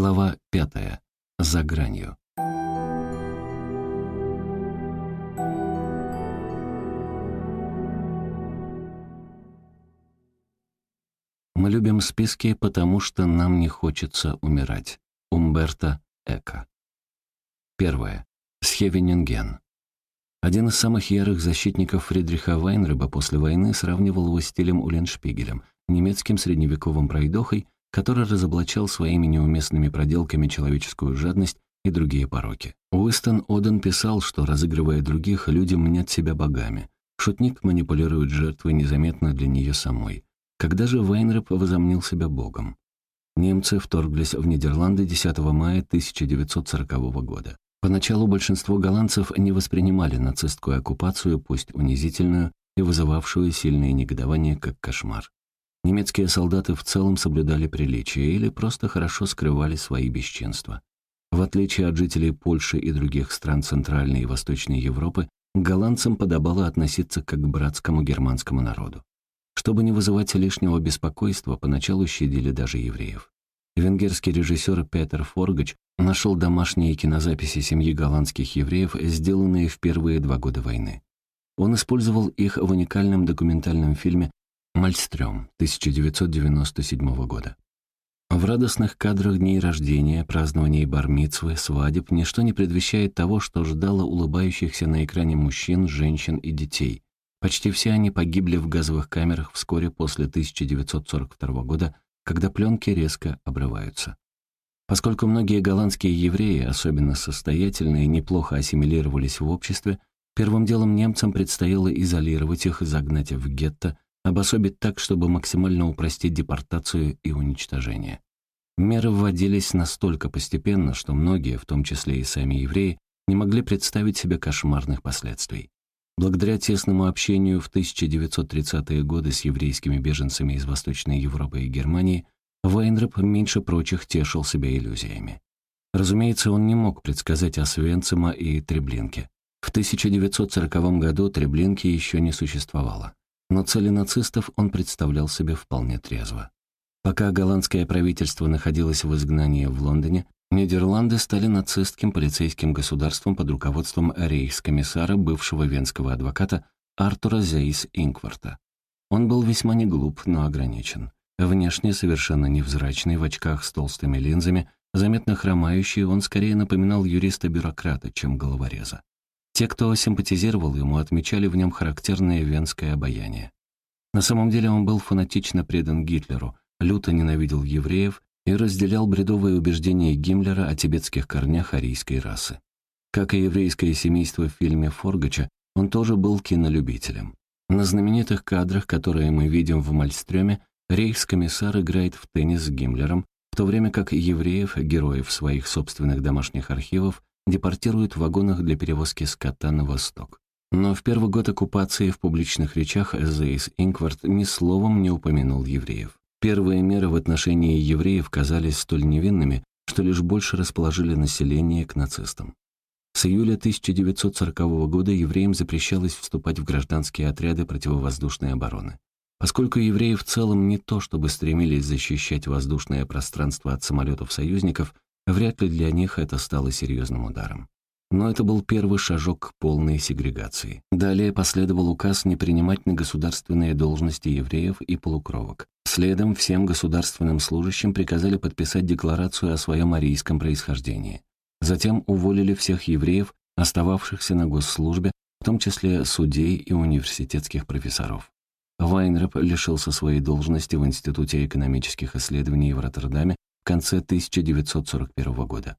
Глава пятая. За гранью. Мы любим списки, потому что нам не хочется умирать. Умберто Эко. Первое. Схевенинген. Один из самых ярых защитников Фридриха Вайнреба после войны сравнивал его стилем Уленшпигелем, немецким средневековым пройдохой, который разоблачал своими неуместными проделками человеческую жадность и другие пороки. Уистон Оден писал, что, разыгрывая других, люди мнят себя богами. Шутник манипулирует жертвой незаметно для нее самой. Когда же Вайнреп возомнил себя богом? Немцы вторглись в Нидерланды 10 мая 1940 года. Поначалу большинство голландцев не воспринимали нацистскую оккупацию, пусть унизительную и вызывавшую сильное негодование, как кошмар. Немецкие солдаты в целом соблюдали приличия или просто хорошо скрывали свои бесчинства. В отличие от жителей Польши и других стран Центральной и Восточной Европы, голландцам подобало относиться как к братскому германскому народу. Чтобы не вызывать лишнего беспокойства, поначалу щадили даже евреев. Венгерский режиссер Петер Форгач нашел домашние кинозаписи семьи голландских евреев, сделанные в первые два года войны. Он использовал их в уникальном документальном фильме Мальстрём, 1997 года. В радостных кадрах дней рождения, празднований бармицвы, свадеб ничто не предвещает того, что ждало улыбающихся на экране мужчин, женщин и детей. Почти все они погибли в газовых камерах вскоре после 1942 года, когда пленки резко обрываются. Поскольку многие голландские евреи, особенно состоятельные, неплохо ассимилировались в обществе, первым делом немцам предстояло изолировать их, загнать в гетто, обособить так, чтобы максимально упростить депортацию и уничтожение. Меры вводились настолько постепенно, что многие, в том числе и сами евреи, не могли представить себе кошмарных последствий. Благодаря тесному общению в 1930-е годы с еврейскими беженцами из Восточной Европы и Германии, Вайнреп меньше прочих тешил себя иллюзиями. Разумеется, он не мог предсказать Освенцима и Треблинке. В 1940 году Треблинки еще не существовало но цели нацистов он представлял себе вполне трезво. Пока голландское правительство находилось в изгнании в Лондоне, Нидерланды стали нацистским полицейским государством под руководством рейхскомиссара бывшего венского адвоката Артура Зейс Инкварта. Он был весьма не глуп, но ограничен. Внешне совершенно невзрачный, в очках с толстыми линзами, заметно хромающий, он скорее напоминал юриста-бюрократа, чем головореза. Те, кто симпатизировал ему, отмечали в нем характерное венское обаяние. На самом деле он был фанатично предан Гитлеру, люто ненавидел евреев и разделял бредовые убеждения Гиммлера о тибетских корнях арийской расы. Как и еврейское семейство в фильме Форгача, он тоже был кинолюбителем. На знаменитых кадрах, которые мы видим в Мальстрёме, рейхскомиссар играет в теннис с Гиммлером, в то время как евреев, героев своих собственных домашних архивов, депортируют в вагонах для перевозки скота на восток. Но в первый год оккупации в публичных речах Зейс Инкварт ни словом не упомянул евреев. Первые меры в отношении евреев казались столь невинными, что лишь больше расположили население к нацистам. С июля 1940 года евреям запрещалось вступать в гражданские отряды противовоздушной обороны. Поскольку евреи в целом не то чтобы стремились защищать воздушное пространство от самолетов союзников, Вряд ли для них это стало серьезным ударом. Но это был первый шажок к полной сегрегации. Далее последовал указ не принимать на государственные должности евреев и полукровок. Следом всем государственным служащим приказали подписать декларацию о своем арийском происхождении. Затем уволили всех евреев, остававшихся на госслужбе, в том числе судей и университетских профессоров. Вайнреп лишился своей должности в Институте экономических исследований в Роттердаме конце 1941 года.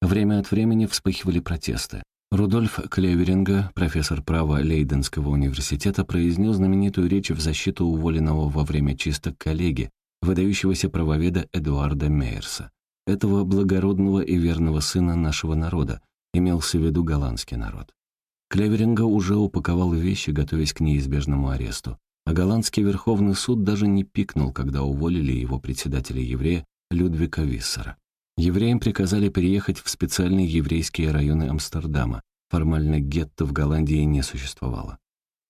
Время от времени вспыхивали протесты. Рудольф Клеверинга, профессор права Лейденского университета, произнес знаменитую речь в защиту уволенного во время чисток коллеги, выдающегося правоведа Эдуарда Мейерса. Этого благородного и верного сына нашего народа, имелся в виду голландский народ. Клеверинга уже упаковал вещи, готовясь к неизбежному аресту, а голландский Верховный суд даже не пикнул, когда уволили его председателя-еврея Людвига Виссера. Евреям приказали переехать в специальные еврейские районы Амстердама. Формально гетто в Голландии не существовало.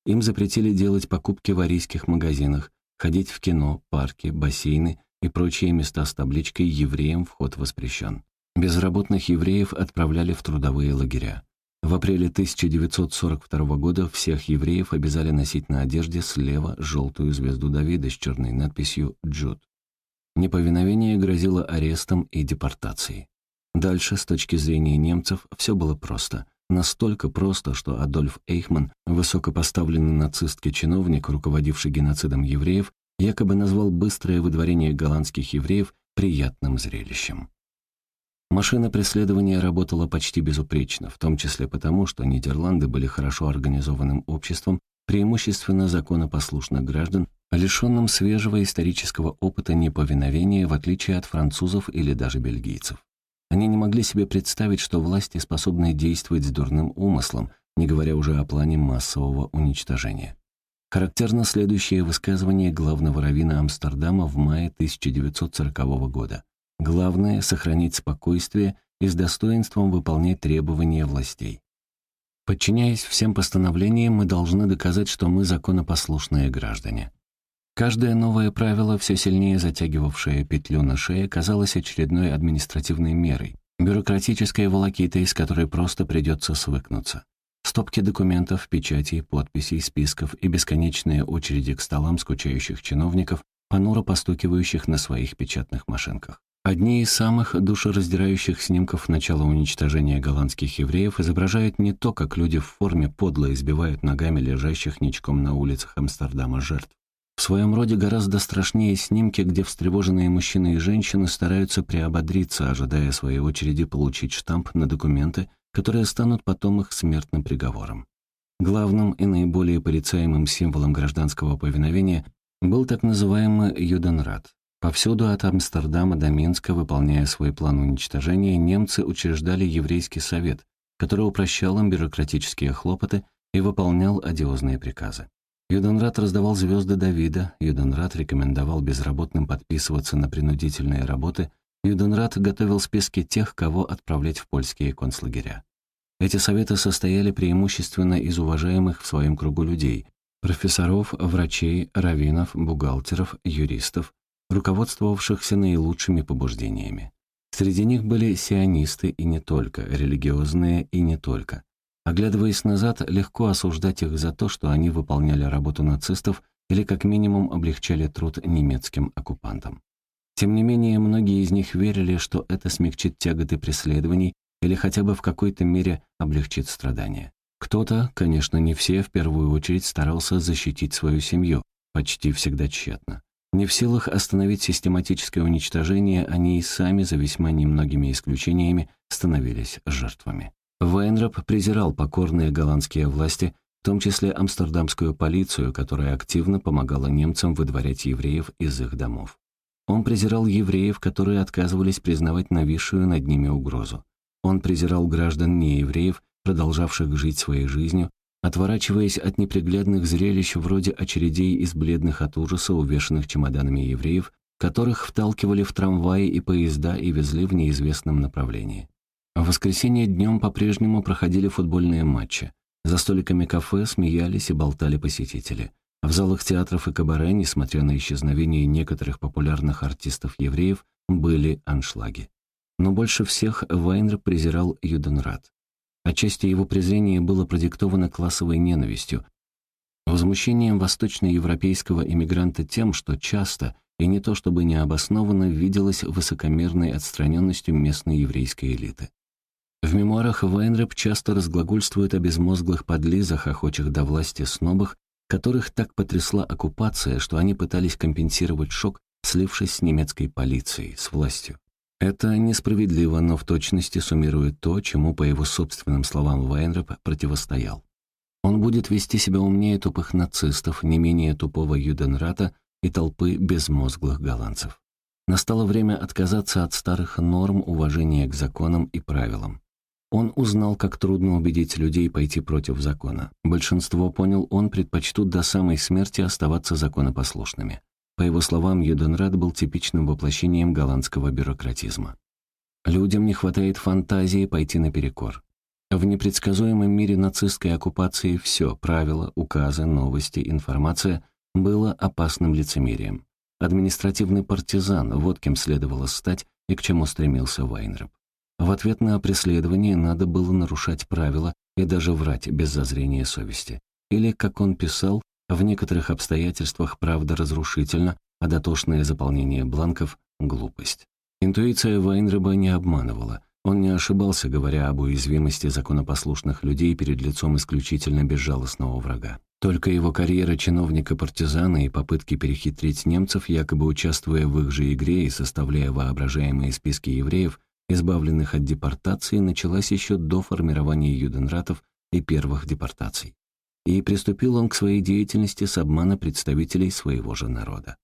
Им запретили делать покупки в арийских магазинах, ходить в кино, парки, бассейны и прочие места с табличкой «Евреям вход воспрещен». Безработных евреев отправляли в трудовые лагеря. В апреле 1942 года всех евреев обязали носить на одежде слева желтую звезду Давида с черной надписью «Джуд». Неповиновение грозило арестом и депортацией. Дальше, с точки зрения немцев, все было просто. Настолько просто, что Адольф Эйхман, высокопоставленный нацистский чиновник, руководивший геноцидом евреев, якобы назвал быстрое выдворение голландских евреев приятным зрелищем. Машина преследования работала почти безупречно, в том числе потому, что Нидерланды были хорошо организованным обществом, преимущественно законопослушных граждан, лишенным свежего исторического опыта неповиновения, в отличие от французов или даже бельгийцев. Они не могли себе представить, что власти способны действовать с дурным умыслом, не говоря уже о плане массового уничтожения. Характерно следующее высказывание главного раввина Амстердама в мае 1940 года. «Главное — сохранить спокойствие и с достоинством выполнять требования властей. Подчиняясь всем постановлениям, мы должны доказать, что мы законопослушные граждане. Каждое новое правило, все сильнее затягивавшее петлю на шее, казалось очередной административной мерой, бюрократической волокитой, с которой просто придется свыкнуться. Стопки документов, печатей, подписей, списков и бесконечные очереди к столам скучающих чиновников, понуро постукивающих на своих печатных машинках. Одни из самых душераздирающих снимков начала уничтожения голландских евреев изображают не то, как люди в форме подло избивают ногами лежащих ничком на улицах Амстердама жертв, в своем роде гораздо страшнее снимки, где встревоженные мужчины и женщины стараются приободриться, ожидая своей очереди получить штамп на документы, которые станут потом их смертным приговором. Главным и наиболее порицаемым символом гражданского повиновения был так называемый Юденрат. Повсюду от Амстердама до Минска, выполняя свой план уничтожения, немцы учреждали еврейский совет, который упрощал им бюрократические хлопоты и выполнял одиозные приказы. Юденрат раздавал звезды Давида, Юденрат рекомендовал безработным подписываться на принудительные работы, Юденрат готовил списки тех, кого отправлять в польские концлагеря. Эти советы состояли преимущественно из уважаемых в своем кругу людей – профессоров, врачей, раввинов, бухгалтеров, юристов, руководствовавшихся наилучшими побуждениями. Среди них были сионисты и не только, религиозные и не только – Оглядываясь назад, легко осуждать их за то, что они выполняли работу нацистов или как минимум облегчали труд немецким оккупантам. Тем не менее, многие из них верили, что это смягчит тяготы преследований или хотя бы в какой-то мере облегчит страдания. Кто-то, конечно, не все, в первую очередь старался защитить свою семью, почти всегда тщетно. Не в силах остановить систематическое уничтожение, они и сами, за весьма немногими исключениями, становились жертвами. Вайнрап презирал покорные голландские власти, в том числе амстердамскую полицию, которая активно помогала немцам выдворять евреев из их домов. Он презирал евреев, которые отказывались признавать нависшую над ними угрозу. Он презирал граждан неевреев, продолжавших жить своей жизнью, отворачиваясь от неприглядных зрелищ вроде очередей из бледных от ужаса, увешанных чемоданами евреев, которых вталкивали в трамваи и поезда и везли в неизвестном направлении. В воскресенье днем по-прежнему проходили футбольные матчи. За столиками кафе смеялись и болтали посетители. В залах театров и кабаре, несмотря на исчезновение некоторых популярных артистов-евреев, были аншлаги. Но больше всех Вайнер презирал Юденрат. Отчасти его презрение было продиктовано классовой ненавистью, возмущением восточноевропейского иммигранта тем, что часто, и не то чтобы необоснованно, виделось высокомерной отстраненностью местной еврейской элиты. В мемуарах Вайнреп часто разглагольствует о безмозглых подлизах, охочих до власти снобах, которых так потрясла оккупация, что они пытались компенсировать шок, слившись с немецкой полицией, с властью. Это несправедливо, но в точности суммирует то, чему, по его собственным словам, Вайнреп противостоял. Он будет вести себя умнее тупых нацистов, не менее тупого Юденрата и толпы безмозглых голландцев. Настало время отказаться от старых норм уважения к законам и правилам. Он узнал, как трудно убедить людей пойти против закона. Большинство, понял он, предпочтут до самой смерти оставаться законопослушными. По его словам, Юденрат был типичным воплощением голландского бюрократизма. Людям не хватает фантазии пойти наперекор. В непредсказуемом мире нацистской оккупации все — правила, указы, новости, информация — было опасным лицемерием. Административный партизан, вот кем следовало стать и к чему стремился Вайнреп. В ответ на преследование надо было нарушать правила и даже врать без зазрения совести. Или, как он писал, в некоторых обстоятельствах правда разрушительна, а дотошное заполнение бланков — глупость. Интуиция Вайнреба не обманывала. Он не ошибался, говоря об уязвимости законопослушных людей перед лицом исключительно безжалостного врага. Только его карьера чиновника-партизана и попытки перехитрить немцев, якобы участвуя в их же игре и составляя воображаемые списки евреев, избавленных от депортации, началась еще до формирования юденратов и первых депортаций. И приступил он к своей деятельности с обмана представителей своего же народа.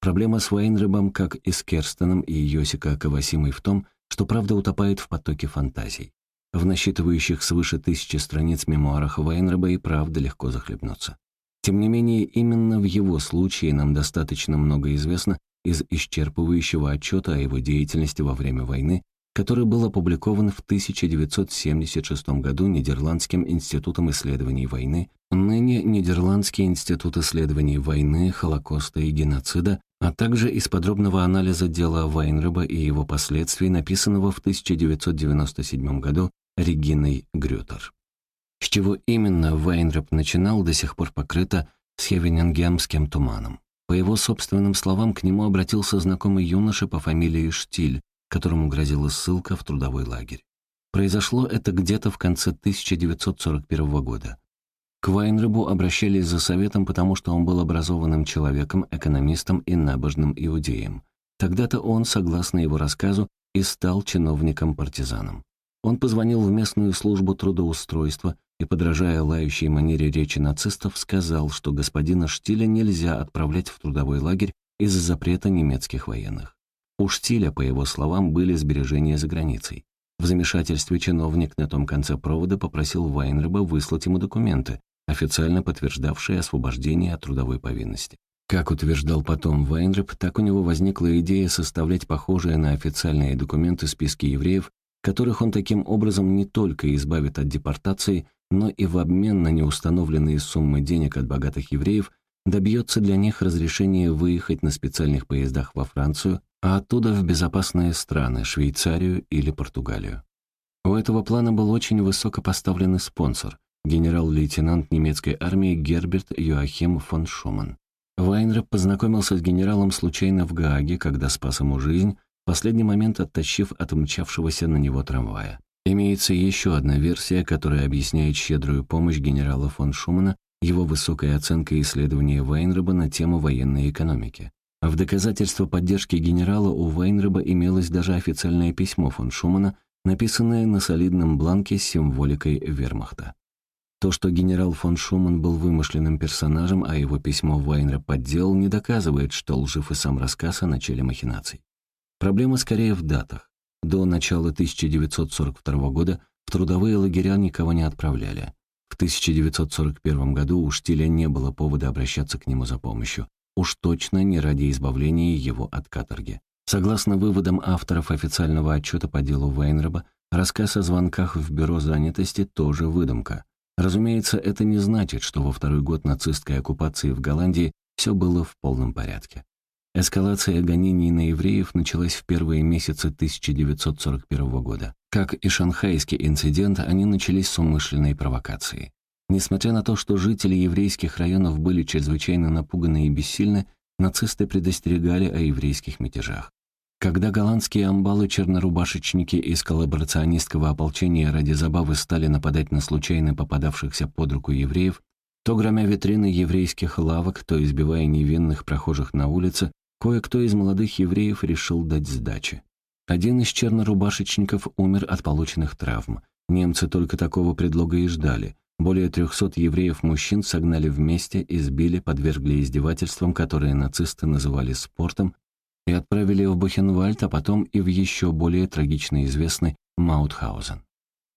Проблема с Вайнребом, как и с Керстеном и Йосика Кавасимой в том, что правда утопает в потоке фантазий. В насчитывающих свыше тысячи страниц мемуарах Вайнреба и правда легко захлебнуться. Тем не менее, именно в его случае нам достаточно много известно из исчерпывающего отчета о его деятельности во время войны, который был опубликован в 1976 году Нидерландским институтом исследований войны, ныне Нидерландский институт исследований войны, Холокоста и геноцида, а также из подробного анализа дела Вайнреба и его последствий, написанного в 1997 году Региной Грютер. С чего именно Вайнреб начинал, до сих пор покрыто схевенингемским туманом. По его собственным словам, к нему обратился знакомый юноша по фамилии Штиль, которому грозила ссылка в трудовой лагерь. Произошло это где-то в конце 1941 года. К Вайнребу обращались за советом, потому что он был образованным человеком, экономистом и набожным иудеем. Тогда-то он, согласно его рассказу, и стал чиновником-партизаном. Он позвонил в местную службу трудоустройства и, подражая лающей манере речи нацистов, сказал, что господина Штиля нельзя отправлять в трудовой лагерь из-за запрета немецких военных. У Штиля, по его словам, были сбережения за границей. В замешательстве чиновник на том конце провода попросил Вайнреба выслать ему документы, официально подтверждавшие освобождение от трудовой повинности. Как утверждал потом Вайнреп, так у него возникла идея составлять похожие на официальные документы списки евреев, которых он таким образом не только избавит от депортации, но и в обмен на неустановленные суммы денег от богатых евреев добьется для них разрешения выехать на специальных поездах во Францию, а оттуда в безопасные страны, Швейцарию или Португалию. У этого плана был очень высокопоставленный спонсор, генерал-лейтенант немецкой армии Герберт Йоахим фон Шуман. Вайнреп познакомился с генералом случайно в Гааге, когда спас ему жизнь, в последний момент оттащив от мчавшегося на него трамвая. Имеется еще одна версия, которая объясняет щедрую помощь генерала фон Шумана его высокой оценкой исследования Вайнреба на тему военной экономики. В доказательство поддержки генерала у Вайнреба имелось даже официальное письмо фон Шумана, написанное на солидном бланке с символикой вермахта. То, что генерал фон Шуман был вымышленным персонажем, а его письмо Вайнреб подделал, не доказывает, что лжив и сам рассказ о начале махинаций. Проблема скорее в датах. До начала 1942 года в трудовые лагеря никого не отправляли. В 1941 году у Штиля не было повода обращаться к нему за помощью. Уж точно не ради избавления его от каторги. Согласно выводам авторов официального отчета по делу Вейнреба, рассказ о звонках в бюро занятости тоже выдумка. Разумеется, это не значит, что во второй год нацистской оккупации в Голландии все было в полном порядке. Эскалация гонений на евреев началась в первые месяцы 1941 года. Как и шанхайский инцидент, они начались с умышленной провокации. Несмотря на то, что жители еврейских районов были чрезвычайно напуганы и бессильны, нацисты предостерегали о еврейских мятежах. Когда голландские амбалы-чернорубашечники из коллаборационистского ополчения ради забавы стали нападать на случайно попадавшихся под руку евреев, то громя витрины еврейских лавок, то избивая невинных прохожих на улице, кое-кто из молодых евреев решил дать сдачи. Один из чернорубашечников умер от полученных травм. Немцы только такого предлога и ждали. Более трехсот евреев-мужчин согнали вместе, избили, подвергли издевательствам, которые нацисты называли спортом, и отправили в Бухенвальд, а потом и в еще более трагично известный Маутхаузен.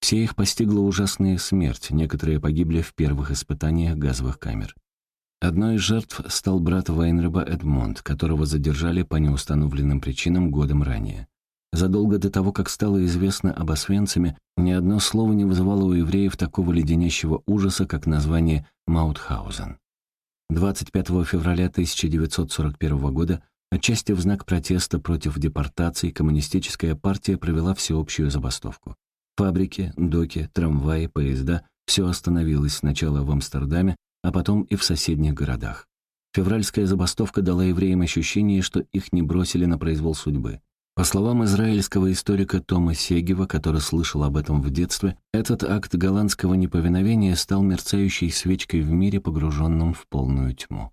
Все их постигла ужасная смерть, некоторые погибли в первых испытаниях газовых камер. Одной из жертв стал брат Вайнреба Эдмонд, которого задержали по неустановленным причинам годом ранее. Задолго до того, как стало известно об Освенциме, ни одно слово не вызывало у евреев такого леденящего ужаса, как название Маутхаузен. 25 февраля 1941 года Отчасти в знак протеста против депортаций коммунистическая партия провела всеобщую забастовку. Фабрики, доки, трамваи, поезда — все остановилось сначала в Амстердаме, а потом и в соседних городах. Февральская забастовка дала евреям ощущение, что их не бросили на произвол судьбы. По словам израильского историка Тома Сегева, который слышал об этом в детстве, этот акт голландского неповиновения стал мерцающей свечкой в мире, погруженном в полную тьму.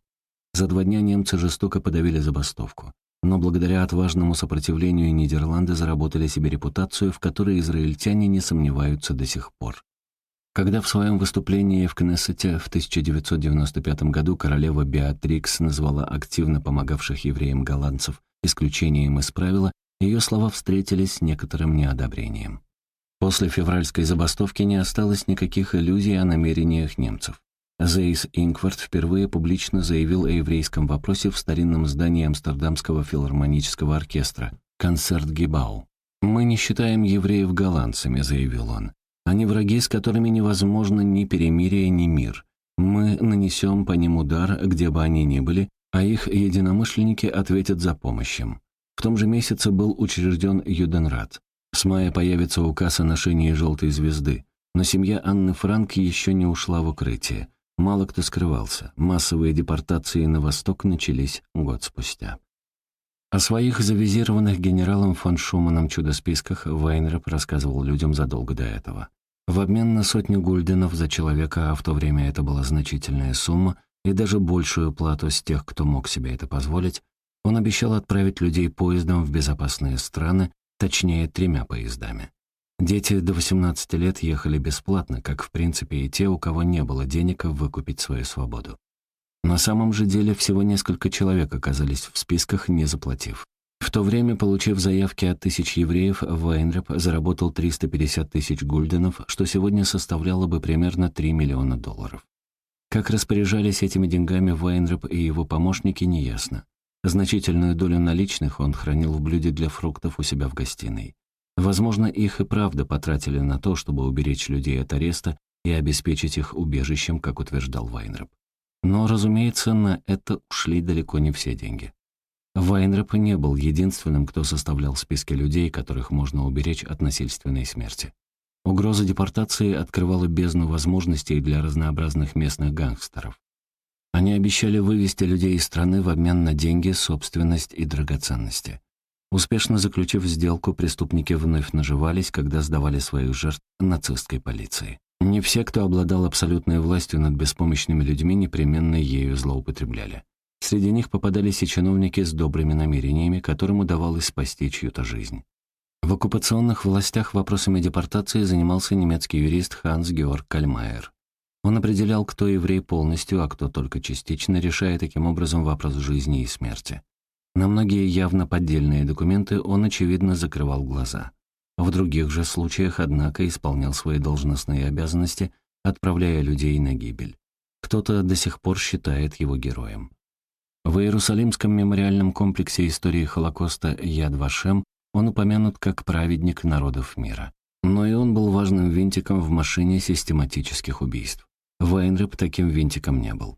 За два дня немцы жестоко подавили забастовку. Но благодаря отважному сопротивлению Нидерланды заработали себе репутацию, в которой израильтяне не сомневаются до сих пор. Когда в своем выступлении в Кнессете в 1995 году королева Беатрикс назвала активно помогавших евреям голландцев исключением из правила, ее слова встретились с некоторым неодобрением. После февральской забастовки не осталось никаких иллюзий о намерениях немцев. Зейс Инквард впервые публично заявил о еврейском вопросе в старинном здании Амстердамского филармонического оркестра «Концерт Гибау». «Мы не считаем евреев голландцами», — заявил он. «Они враги, с которыми невозможно ни перемирие, ни мир. Мы нанесем по ним удар, где бы они ни были, а их единомышленники ответят за помощью. В том же месяце был учрежден Юденрат. С мая появится указ о ношении желтой звезды. Но семья Анны Франк еще не ушла в укрытие. Мало кто скрывался. Массовые депортации на восток начались год спустя. О своих завизированных генералом фон Шуманом чудо-списках Вайнреп рассказывал людям задолго до этого. В обмен на сотню гульденов за человека, а в то время это была значительная сумма, и даже большую плату с тех, кто мог себе это позволить, он обещал отправить людей поездом в безопасные страны, точнее, тремя поездами. Дети до 18 лет ехали бесплатно, как в принципе и те, у кого не было денег выкупить свою свободу. На самом же деле всего несколько человек оказались в списках, не заплатив. В то время, получив заявки от тысяч евреев, Вайнреп заработал 350 тысяч гульденов, что сегодня составляло бы примерно 3 миллиона долларов. Как распоряжались этими деньгами Вайнреп и его помощники, неясно. Значительную долю наличных он хранил в блюде для фруктов у себя в гостиной. Возможно, их и правда потратили на то, чтобы уберечь людей от ареста и обеспечить их убежищем, как утверждал Вайнреп. Но, разумеется, на это ушли далеко не все деньги. Вайнреп не был единственным, кто составлял списки людей, которых можно уберечь от насильственной смерти. Угроза депортации открывала бездну возможностей для разнообразных местных гангстеров. Они обещали вывести людей из страны в обмен на деньги, собственность и драгоценности. Успешно заключив сделку, преступники вновь наживались, когда сдавали своих жертв нацистской полиции. Не все, кто обладал абсолютной властью над беспомощными людьми, непременно ею злоупотребляли. Среди них попадались и чиновники с добрыми намерениями, которым удавалось спасти чью-то жизнь. В оккупационных властях вопросами депортации занимался немецкий юрист Ханс Георг Кальмайер. Он определял, кто еврей полностью, а кто только частично, решая таким образом вопрос жизни и смерти. На многие явно поддельные документы он, очевидно, закрывал глаза. В других же случаях, однако, исполнял свои должностные обязанности, отправляя людей на гибель. Кто-то до сих пор считает его героем. В Иерусалимском мемориальном комплексе истории Холокоста Яд Вашем он упомянут как праведник народов мира. Но и он был важным винтиком в машине систематических убийств. Вайнреп таким винтиком не был.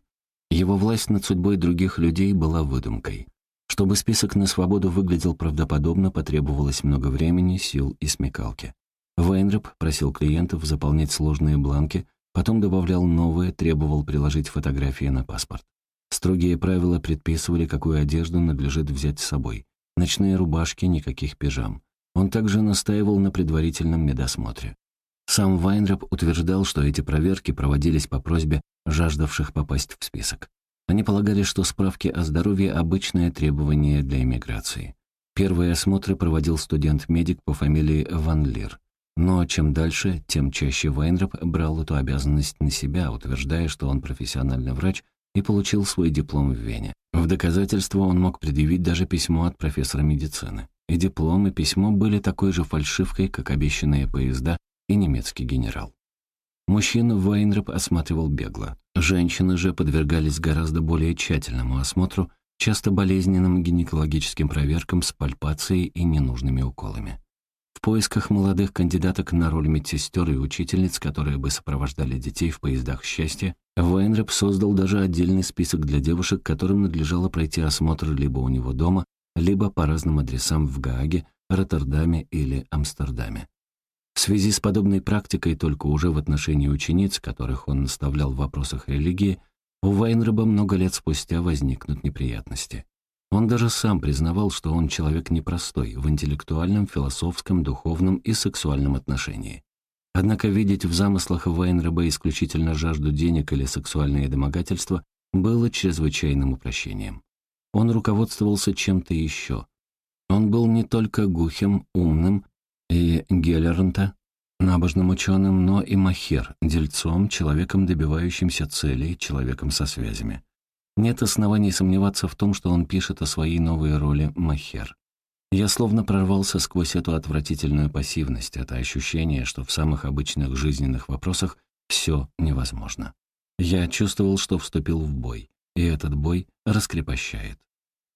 Его власть над судьбой других людей была выдумкой. Чтобы список на свободу выглядел правдоподобно, потребовалось много времени, сил и смекалки. Вайнреп просил клиентов заполнять сложные бланки, потом добавлял новые, требовал приложить фотографии на паспорт. Строгие правила предписывали, какую одежду надлежит взять с собой. Ночные рубашки, никаких пижам. Он также настаивал на предварительном медосмотре. Сам Вайнреп утверждал, что эти проверки проводились по просьбе жаждавших попасть в список. Они полагали, что справки о здоровье – обычное требование для иммиграции. Первые осмотры проводил студент-медик по фамилии Ван Лир. Но чем дальше, тем чаще Вайнреп брал эту обязанность на себя, утверждая, что он профессиональный врач и получил свой диплом в Вене. В доказательство он мог предъявить даже письмо от профессора медицины. И диплом, и письмо были такой же фальшивкой, как обещанные поезда и немецкий генерал. Мужчину Вайнреп осматривал бегло. Женщины же подвергались гораздо более тщательному осмотру, часто болезненным гинекологическим проверкам с пальпацией и ненужными уколами. В поисках молодых кандидаток на роль медсестер и учительниц, которые бы сопровождали детей в поездах счастья, Вайнреп создал даже отдельный список для девушек, которым надлежало пройти осмотр либо у него дома, либо по разным адресам в Гааге, Роттердаме или Амстердаме. Связи с подобной практикой только уже в отношении учениц, которых он наставлял в вопросах религии, у Вайнреба много лет спустя возникнут неприятности. Он даже сам признавал, что он человек непростой в интеллектуальном, философском, духовном и сексуальном отношении. Однако видеть в замыслах Вайнреба исключительно жажду денег или сексуальные домогательства было чрезвычайным упрощением. Он руководствовался чем-то еще. Он был не только гухем, умным и Геллернта, набожным ученым, но и махер, дельцом, человеком, добивающимся целей, человеком со связями. Нет оснований сомневаться в том, что он пишет о своей новой роли махер. Я словно прорвался сквозь эту отвратительную пассивность, это ощущение, что в самых обычных жизненных вопросах все невозможно. Я чувствовал, что вступил в бой, и этот бой раскрепощает.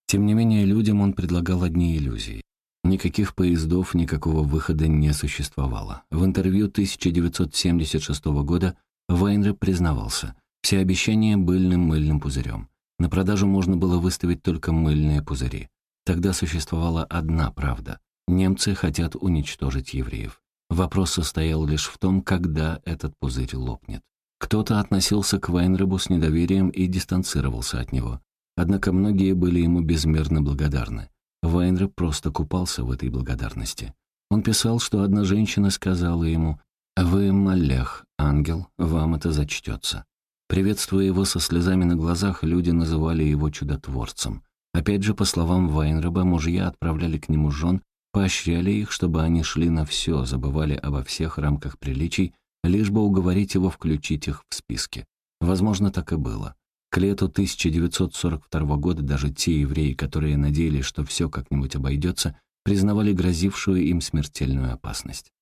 Тем не менее, людям он предлагал одни иллюзии. Никаких поездов, никакого выхода не существовало. В интервью 1976 года Вайнре признавался, все обещания быльным мыльным пузырем. На продажу можно было выставить только мыльные пузыри. Тогда существовала одна правда. Немцы хотят уничтожить евреев. Вопрос состоял лишь в том, когда этот пузырь лопнет. Кто-то относился к Вайнребу с недоверием и дистанцировался от него. Однако многие были ему безмерно благодарны. Вайнреб просто купался в этой благодарности. Он писал, что одна женщина сказала ему «Вы малях, ангел, вам это зачтется». Приветствуя его со слезами на глазах, люди называли его чудотворцем. Опять же, по словам Вайнреба, мужья отправляли к нему жен, поощряли их, чтобы они шли на все, забывали обо всех рамках приличий, лишь бы уговорить его включить их в списки. Возможно, так и было. К лету 1942 года даже те евреи, которые надеялись, что все как-нибудь обойдется, признавали грозившую им смертельную опасность.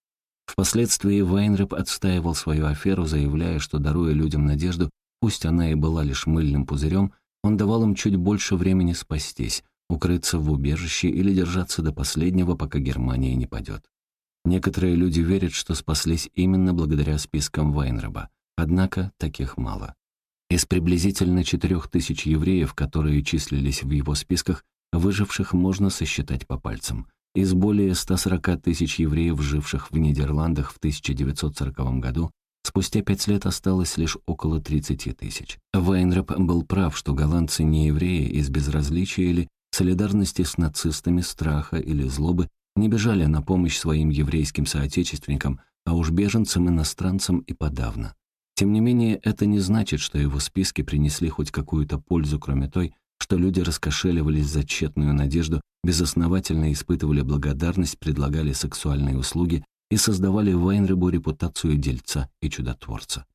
Впоследствии Вайнреп отстаивал свою аферу, заявляя, что, даруя людям надежду, пусть она и была лишь мыльным пузырем, он давал им чуть больше времени спастись, укрыться в убежище или держаться до последнего, пока Германия не падет. Некоторые люди верят, что спаслись именно благодаря спискам Вайнреба, однако таких мало. Из приблизительно четырех тысяч евреев, которые числились в его списках, выживших можно сосчитать по пальцам. Из более 140 тысяч евреев, живших в Нидерландах в 1940 году, спустя пять лет осталось лишь около 30 тысяч. Вайнреп был прав, что голландцы не евреи из безразличия или солидарности с нацистами, страха или злобы не бежали на помощь своим еврейским соотечественникам, а уж беженцам-иностранцам и подавно. Тем не менее, это не значит, что его списки принесли хоть какую-то пользу, кроме той, что люди раскошеливались за тщетную надежду, безосновательно испытывали благодарность, предлагали сексуальные услуги и создавали Вайнребу репутацию дельца и чудотворца.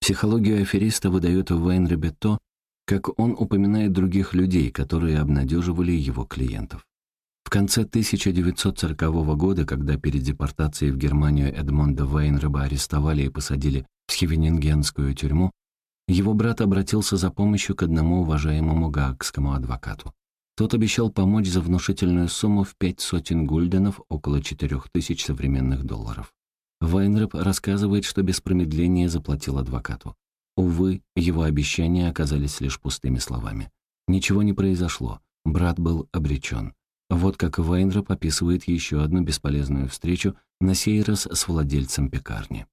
Психологию афериста выдает в Вайнребе то, как он упоминает других людей, которые обнадеживали его клиентов. В конце 1940 года, когда перед депортацией в Германию Эдмонда Вайнреба арестовали и посадили в Хивенингенскую тюрьму, его брат обратился за помощью к одному уважаемому гаагскому адвокату. Тот обещал помочь за внушительную сумму в пять сотен гульденов, около четырех тысяч современных долларов. Вайнреп рассказывает, что без промедления заплатил адвокату. Увы, его обещания оказались лишь пустыми словами. Ничего не произошло, брат был обречен. Вот как Вайнреп описывает еще одну бесполезную встречу, на сей раз с владельцем пекарни.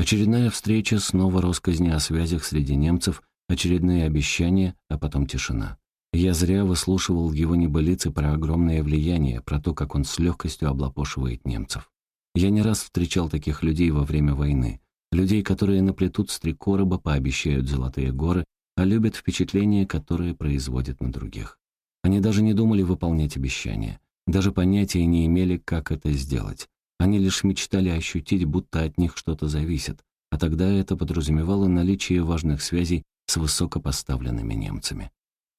Очередная встреча, снова росказни о связях среди немцев, очередные обещания, а потом тишина. Я зря выслушивал его небылицы про огромное влияние, про то, как он с легкостью облапошивает немцев. Я не раз встречал таких людей во время войны. Людей, которые наплетут с три короба, пообещают золотые горы, а любят впечатления, которые производят на других. Они даже не думали выполнять обещания. Даже понятия не имели, как это сделать. Они лишь мечтали ощутить, будто от них что-то зависит, а тогда это подразумевало наличие важных связей с высокопоставленными немцами.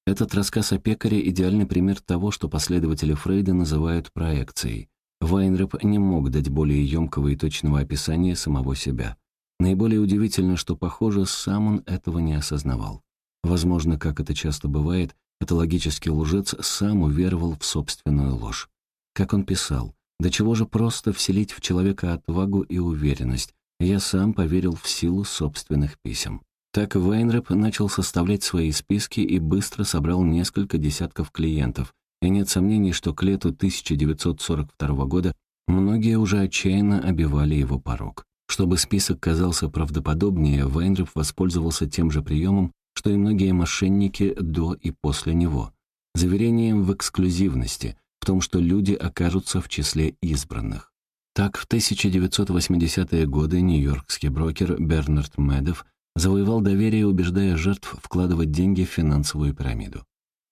Этот рассказ о пекаре — идеальный пример того, что последователи Фрейда называют проекцией. Вайнреп не мог дать более емкого и точного описания самого себя. Наиболее удивительно, что, похоже, сам он этого не осознавал. Возможно, как это часто бывает, патологический лжец сам уверовал в собственную ложь. Как он писал, до чего же просто вселить в человека отвагу и уверенность. Я сам поверил в силу собственных писем. Так Вейнреп начал составлять свои списки и быстро собрал несколько десятков клиентов, и нет сомнений, что к лету 1942 года многие уже отчаянно обивали его порог. Чтобы список казался правдоподобнее, Вейнреп воспользовался тем же приемом, что и многие мошенники до и после него. Заверением в эксклюзивности, в том, что люди окажутся в числе избранных. Так, в 1980-е годы нью-йоркский брокер Бернард Медов завоевал доверие, убеждая жертв вкладывать деньги в финансовую пирамиду.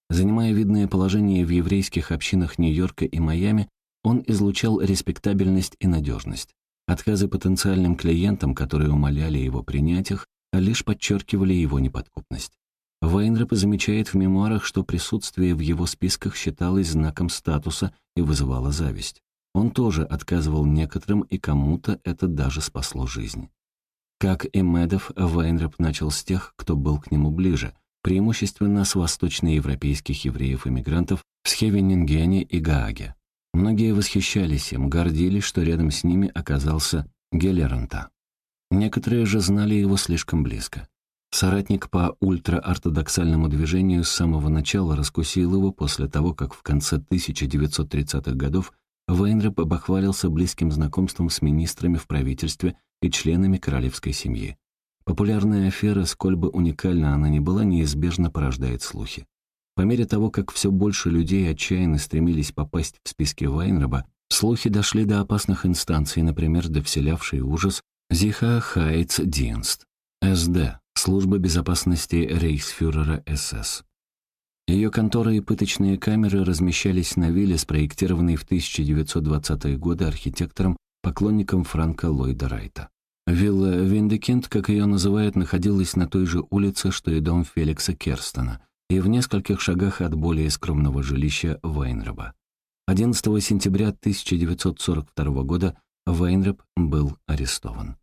Занимая видное положение в еврейских общинах Нью-Йорка и Майами, он излучал респектабельность и надежность. Отказы потенциальным клиентам, которые умоляли его принять их, лишь подчеркивали его неподкупность. Вайнреп замечает в мемуарах, что присутствие в его списках считалось знаком статуса и вызывало зависть. Он тоже отказывал некоторым, и кому-то это даже спасло жизнь. Как и Медов, Вайнреп начал с тех, кто был к нему ближе, преимущественно с восточноевропейских евреев-иммигрантов в Схевенингене и Гааге. Многие восхищались им, гордились, что рядом с ними оказался Гелеранта. Некоторые же знали его слишком близко. Соратник по ультраортодоксальному движению с самого начала раскусил его после того, как в конце 1930-х годов Вейнреп обохвалился близким знакомством с министрами в правительстве и членами королевской семьи. Популярная афера, сколь бы уникальна она ни была, неизбежно порождает слухи. По мере того, как все больше людей отчаянно стремились попасть в списки Вайнраба, слухи дошли до опасных инстанций, например, до вселявшей ужас Зиха Хайтс Динст, СД, Служба безопасности рейхсфюрера СС. Ее конторы и пыточные камеры размещались на вилле, спроектированной в 1920-е годы архитектором, поклонником Франка Ллойда Райта. Вилла Виндекент, как ее называют, находилась на той же улице, что и дом Феликса Керстона, и в нескольких шагах от более скромного жилища Вайнреба. 11 сентября 1942 года Вайнреб был арестован.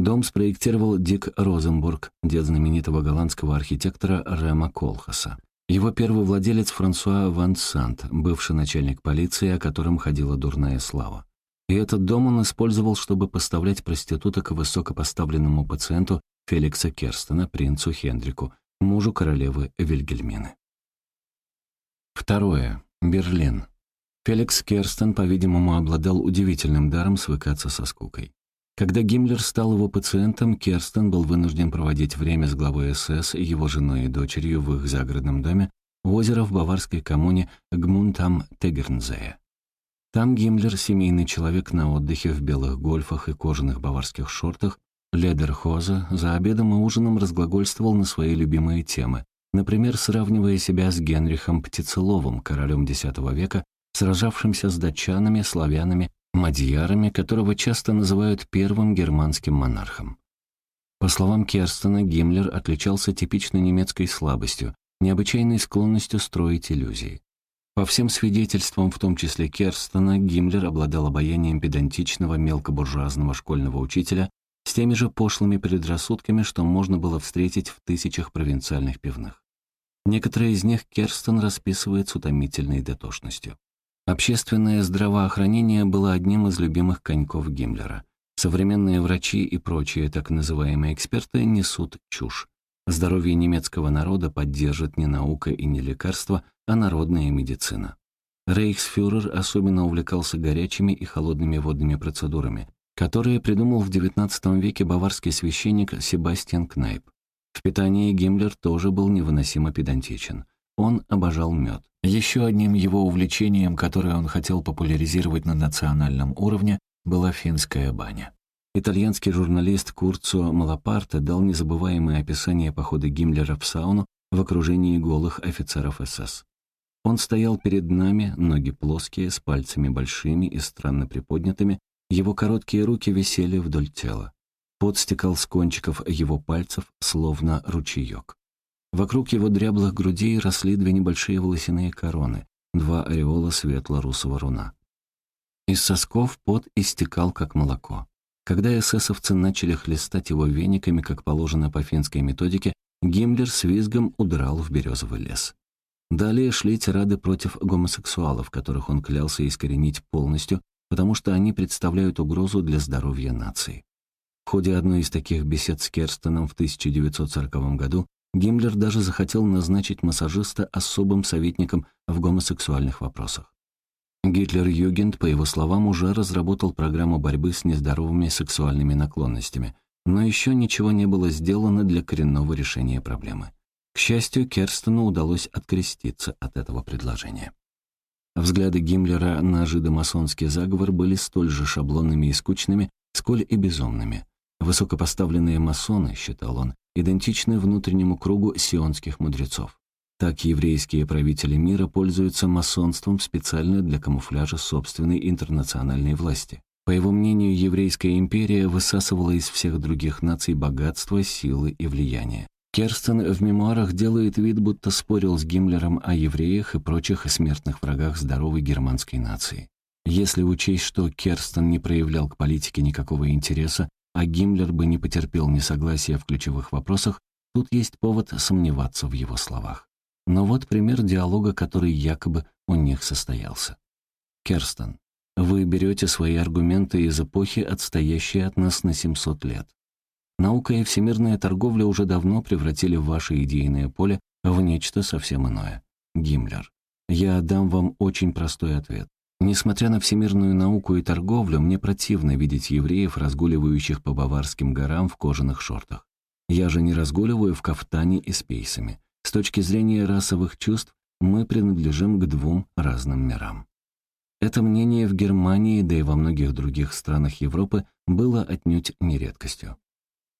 Дом спроектировал Дик Розенбург, дед знаменитого голландского архитектора Рема Колхаса. Его первый владелец Франсуа Ван Сант, бывший начальник полиции, о котором ходила дурная слава. И этот дом он использовал, чтобы поставлять проституток высокопоставленному пациенту Феликса Керстена, принцу Хендрику, мужу королевы Вильгельмины. Второе. Берлин. Феликс Керстен, по-видимому, обладал удивительным даром свыкаться со скукой. Когда Гиммлер стал его пациентом, Керстен был вынужден проводить время с главой СС, его женой и дочерью в их загородном доме у озера в баварской коммуне Гмунтам-Тегернзее. Там Гиммлер, семейный человек на отдыхе в белых гольфах и кожаных баварских шортах, Ледерхоза за обедом и ужином разглагольствовал на свои любимые темы, например, сравнивая себя с Генрихом Птицеловым, королем X века, сражавшимся с датчанами, славянами, мадьярами, которого часто называют первым германским монархом. По словам Керстена, Гиммлер отличался типичной немецкой слабостью, необычайной склонностью строить иллюзии. По всем свидетельствам, в том числе Керстена, Гиммлер обладал обаянием педантичного мелкобуржуазного школьного учителя с теми же пошлыми предрассудками, что можно было встретить в тысячах провинциальных пивных. Некоторые из них Керстен расписывает с утомительной дотошностью. Общественное здравоохранение было одним из любимых коньков Гиммлера. Современные врачи и прочие так называемые эксперты несут чушь. Здоровье немецкого народа поддержит не наука и не лекарства, а народная медицина. Рейхсфюрер особенно увлекался горячими и холодными водными процедурами, которые придумал в XIX веке баварский священник Себастьян Кнайп. В питании Гиммлер тоже был невыносимо педантичен. Он обожал мед. Еще одним его увлечением, которое он хотел популяризировать на национальном уровне, была финская баня. Итальянский журналист Курцо Малапарте дал незабываемое описание похода Гиммлера в сауну в окружении голых офицеров СС. Он стоял перед нами, ноги плоские, с пальцами большими и странно приподнятыми, его короткие руки висели вдоль тела. Пот стекал с кончиков его пальцев, словно ручеек. Вокруг его дряблых грудей росли две небольшие волосяные короны, два ореола светло-русого руна. Из сосков пот истекал, как молоко. Когда эсэсовцы начали хлестать его вениками, как положено по финской методике, Гиммлер с визгом удрал в березовый лес. Далее шли тирады против гомосексуалов, которых он клялся искоренить полностью, потому что они представляют угрозу для здоровья нации. В ходе одной из таких бесед с Керстеном в 1940 году Гиммлер даже захотел назначить массажиста особым советником в гомосексуальных вопросах. Гитлер-Югент, по его словам, уже разработал программу борьбы с нездоровыми сексуальными наклонностями, но еще ничего не было сделано для коренного решения проблемы. К счастью, Керстену удалось откреститься от этого предложения. Взгляды Гиммлера на жидомасонский заговор были столь же шаблонными и скучными, сколь и безумными. Высокопоставленные масоны, считал он, идентичны внутреннему кругу сионских мудрецов. Так еврейские правители мира пользуются масонством специально для камуфляжа собственной интернациональной власти. По его мнению, еврейская империя высасывала из всех других наций богатство, силы и влияние. Керстен в мемуарах делает вид, будто спорил с Гиммлером о евреях и прочих смертных врагах здоровой германской нации. Если учесть, что Керстен не проявлял к политике никакого интереса, а Гиммлер бы не потерпел несогласия в ключевых вопросах, тут есть повод сомневаться в его словах. Но вот пример диалога, который якобы у них состоялся. Керстен, вы берете свои аргументы из эпохи, отстоящей от нас на 700 лет. Наука и всемирная торговля уже давно превратили ваше идейное поле в нечто совсем иное. Гиммлер. Я дам вам очень простой ответ. Несмотря на всемирную науку и торговлю, мне противно видеть евреев, разгуливающих по Баварским горам в кожаных шортах. Я же не разгуливаю в кафтане и с пейсами. С точки зрения расовых чувств мы принадлежим к двум разным мирам. Это мнение в Германии, да и во многих других странах Европы было отнюдь не редкостью.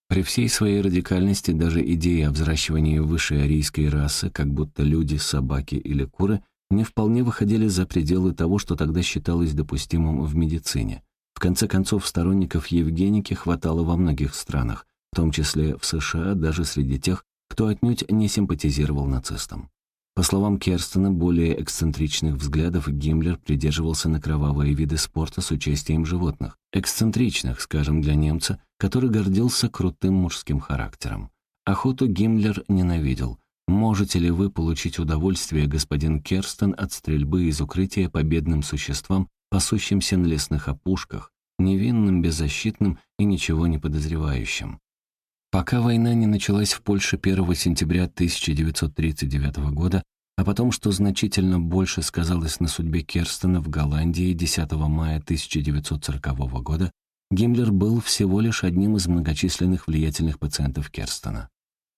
При всей своей радикальности даже идея о взращивании высшей арийской расы, как будто люди, собаки или куры, не вполне выходили за пределы того, что тогда считалось допустимым в медицине. В конце концов, сторонников Евгеники хватало во многих странах, в том числе в США, даже среди тех, кто отнюдь не симпатизировал нацистам. По словам Керстена, более эксцентричных взглядов Гиммлер придерживался на кровавые виды спорта с участием животных. Эксцентричных, скажем, для немца, который гордился крутым мужским характером. Охоту Гиммлер ненавидел, Можете ли вы получить удовольствие, господин Керстен, от стрельбы из укрытия по бедным существам, пасущимся на лесных опушках, невинным, беззащитным и ничего не подозревающим? Пока война не началась в Польше 1 сентября 1939 года, а потом, что значительно больше сказалось на судьбе Керстена в Голландии 10 мая 1940 года, Гиммлер был всего лишь одним из многочисленных влиятельных пациентов Керстена.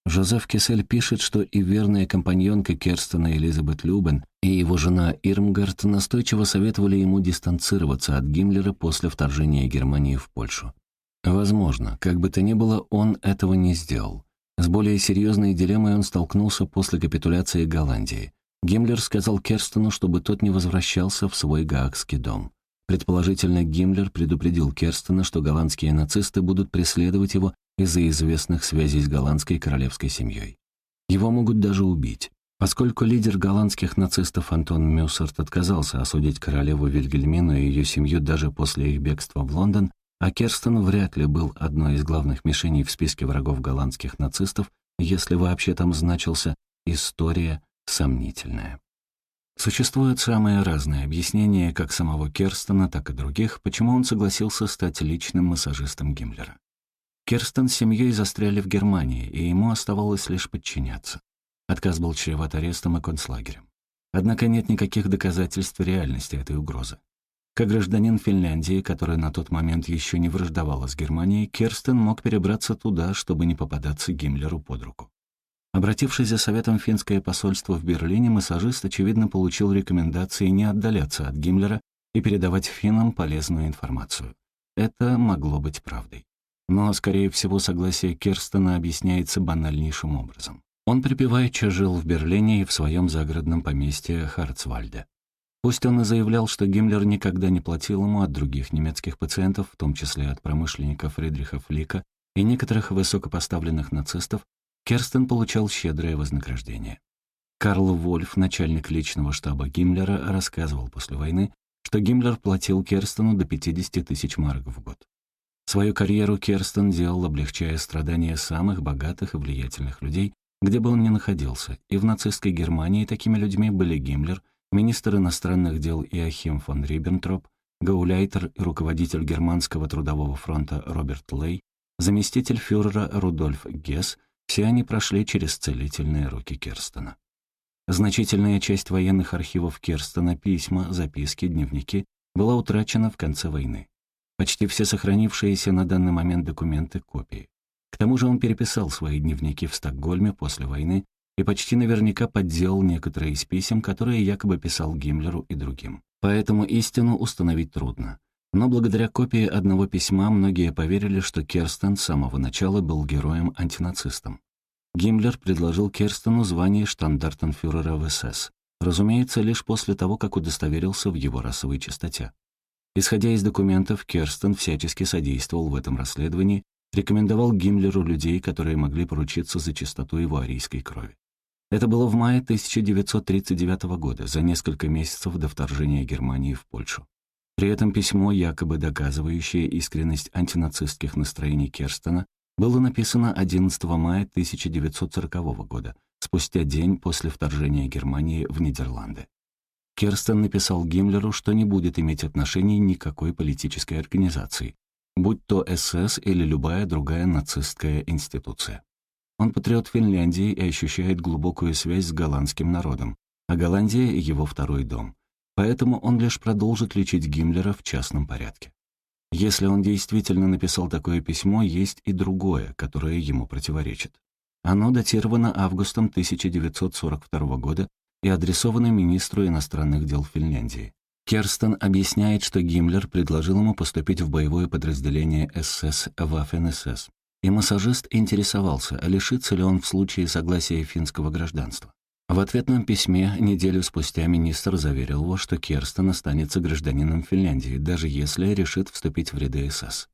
Жозеф Кессель пишет, что и верная компаньонка Керстена Элизабет Любен и его жена Ирмгард настойчиво советовали ему дистанцироваться от Гиммлера после вторжения Германии в Польшу. Возможно, как бы то ни было, он этого не сделал. С более серьезной дилеммой он столкнулся после капитуляции Голландии. Гиммлер сказал Керстену, чтобы тот не возвращался в свой гаагский дом. Предположительно, Гиммлер предупредил Керстена, что голландские нацисты будут преследовать его из-за известных связей с голландской королевской семьей. Его могут даже убить. Поскольку лидер голландских нацистов Антон Мюссерт отказался осудить королеву Вильгельмину и ее семью даже после их бегства в Лондон, а Керстен вряд ли был одной из главных мишеней в списке врагов голландских нацистов, если вообще там значился «история сомнительная». Существуют самые разные объяснения как самого Керстена, так и других, почему он согласился стать личным массажистом Гиммлера. Керстен с семьей застряли в Германии, и ему оставалось лишь подчиняться. Отказ был чреват арестом и концлагерем. Однако нет никаких доказательств реальности этой угрозы. Как гражданин Финляндии, который на тот момент еще не враждовала с Германией, Керстен мог перебраться туда, чтобы не попадаться Гиммлеру под руку. Обратившись за советом в финское посольство в Берлине, массажист, очевидно, получил рекомендации не отдаляться от Гиммлера и передавать финнам полезную информацию. Это могло быть правдой. Но, скорее всего, согласие Керстена объясняется банальнейшим образом. Он припеваючи жил в Берлине и в своем загородном поместье Харцвальде. Пусть он и заявлял, что Гиммлер никогда не платил ему от других немецких пациентов, в том числе от промышленника Фридриха Флика и некоторых высокопоставленных нацистов, Керстен получал щедрое вознаграждение. Карл Вольф, начальник личного штаба Гиммлера, рассказывал после войны, что Гиммлер платил Керстену до 50 тысяч марок в год. Свою карьеру Керстен делал, облегчая страдания самых богатых и влиятельных людей, где бы он ни находился, и в нацистской Германии такими людьми были Гиммлер, министр иностранных дел Иохим фон Риббентроп, гауляйтер и руководитель Германского трудового фронта Роберт Лей, заместитель фюрера Рудольф Гесс, все они прошли через целительные руки Керстена. Значительная часть военных архивов Керстена, письма, записки, дневники, была утрачена в конце войны. Почти все сохранившиеся на данный момент документы — копии. К тому же он переписал свои дневники в Стокгольме после войны и почти наверняка подделал некоторые из писем, которые якобы писал Гиммлеру и другим. Поэтому истину установить трудно. Но благодаря копии одного письма многие поверили, что Керстен с самого начала был героем-антинацистом. Гиммлер предложил Керстену звание штандартенфюрера в СС, разумеется, лишь после того, как удостоверился в его расовой чистоте. Исходя из документов, Керстен всячески содействовал в этом расследовании, рекомендовал Гиммлеру людей, которые могли поручиться за чистоту его арийской крови. Это было в мае 1939 года, за несколько месяцев до вторжения Германии в Польшу. При этом письмо, якобы доказывающее искренность антинацистских настроений Керстена, было написано 11 мая 1940 года, спустя день после вторжения Германии в Нидерланды. Керстен написал Гиммлеру, что не будет иметь отношений никакой политической организации, будь то СС или любая другая нацистская институция. Он патриот Финляндии и ощущает глубокую связь с голландским народом, а Голландия — его второй дом. Поэтому он лишь продолжит лечить Гиммлера в частном порядке. Если он действительно написал такое письмо, есть и другое, которое ему противоречит. Оно датировано августом 1942 года и адресовано министру иностранных дел Финляндии. Керстен объясняет, что Гиммлер предложил ему поступить в боевое подразделение СС Waffen-СС, и массажист интересовался, лишится ли он в случае согласия финского гражданства. В ответном письме неделю спустя министр заверил его, что Керстен останется гражданином Финляндии, даже если решит вступить в ряды СС.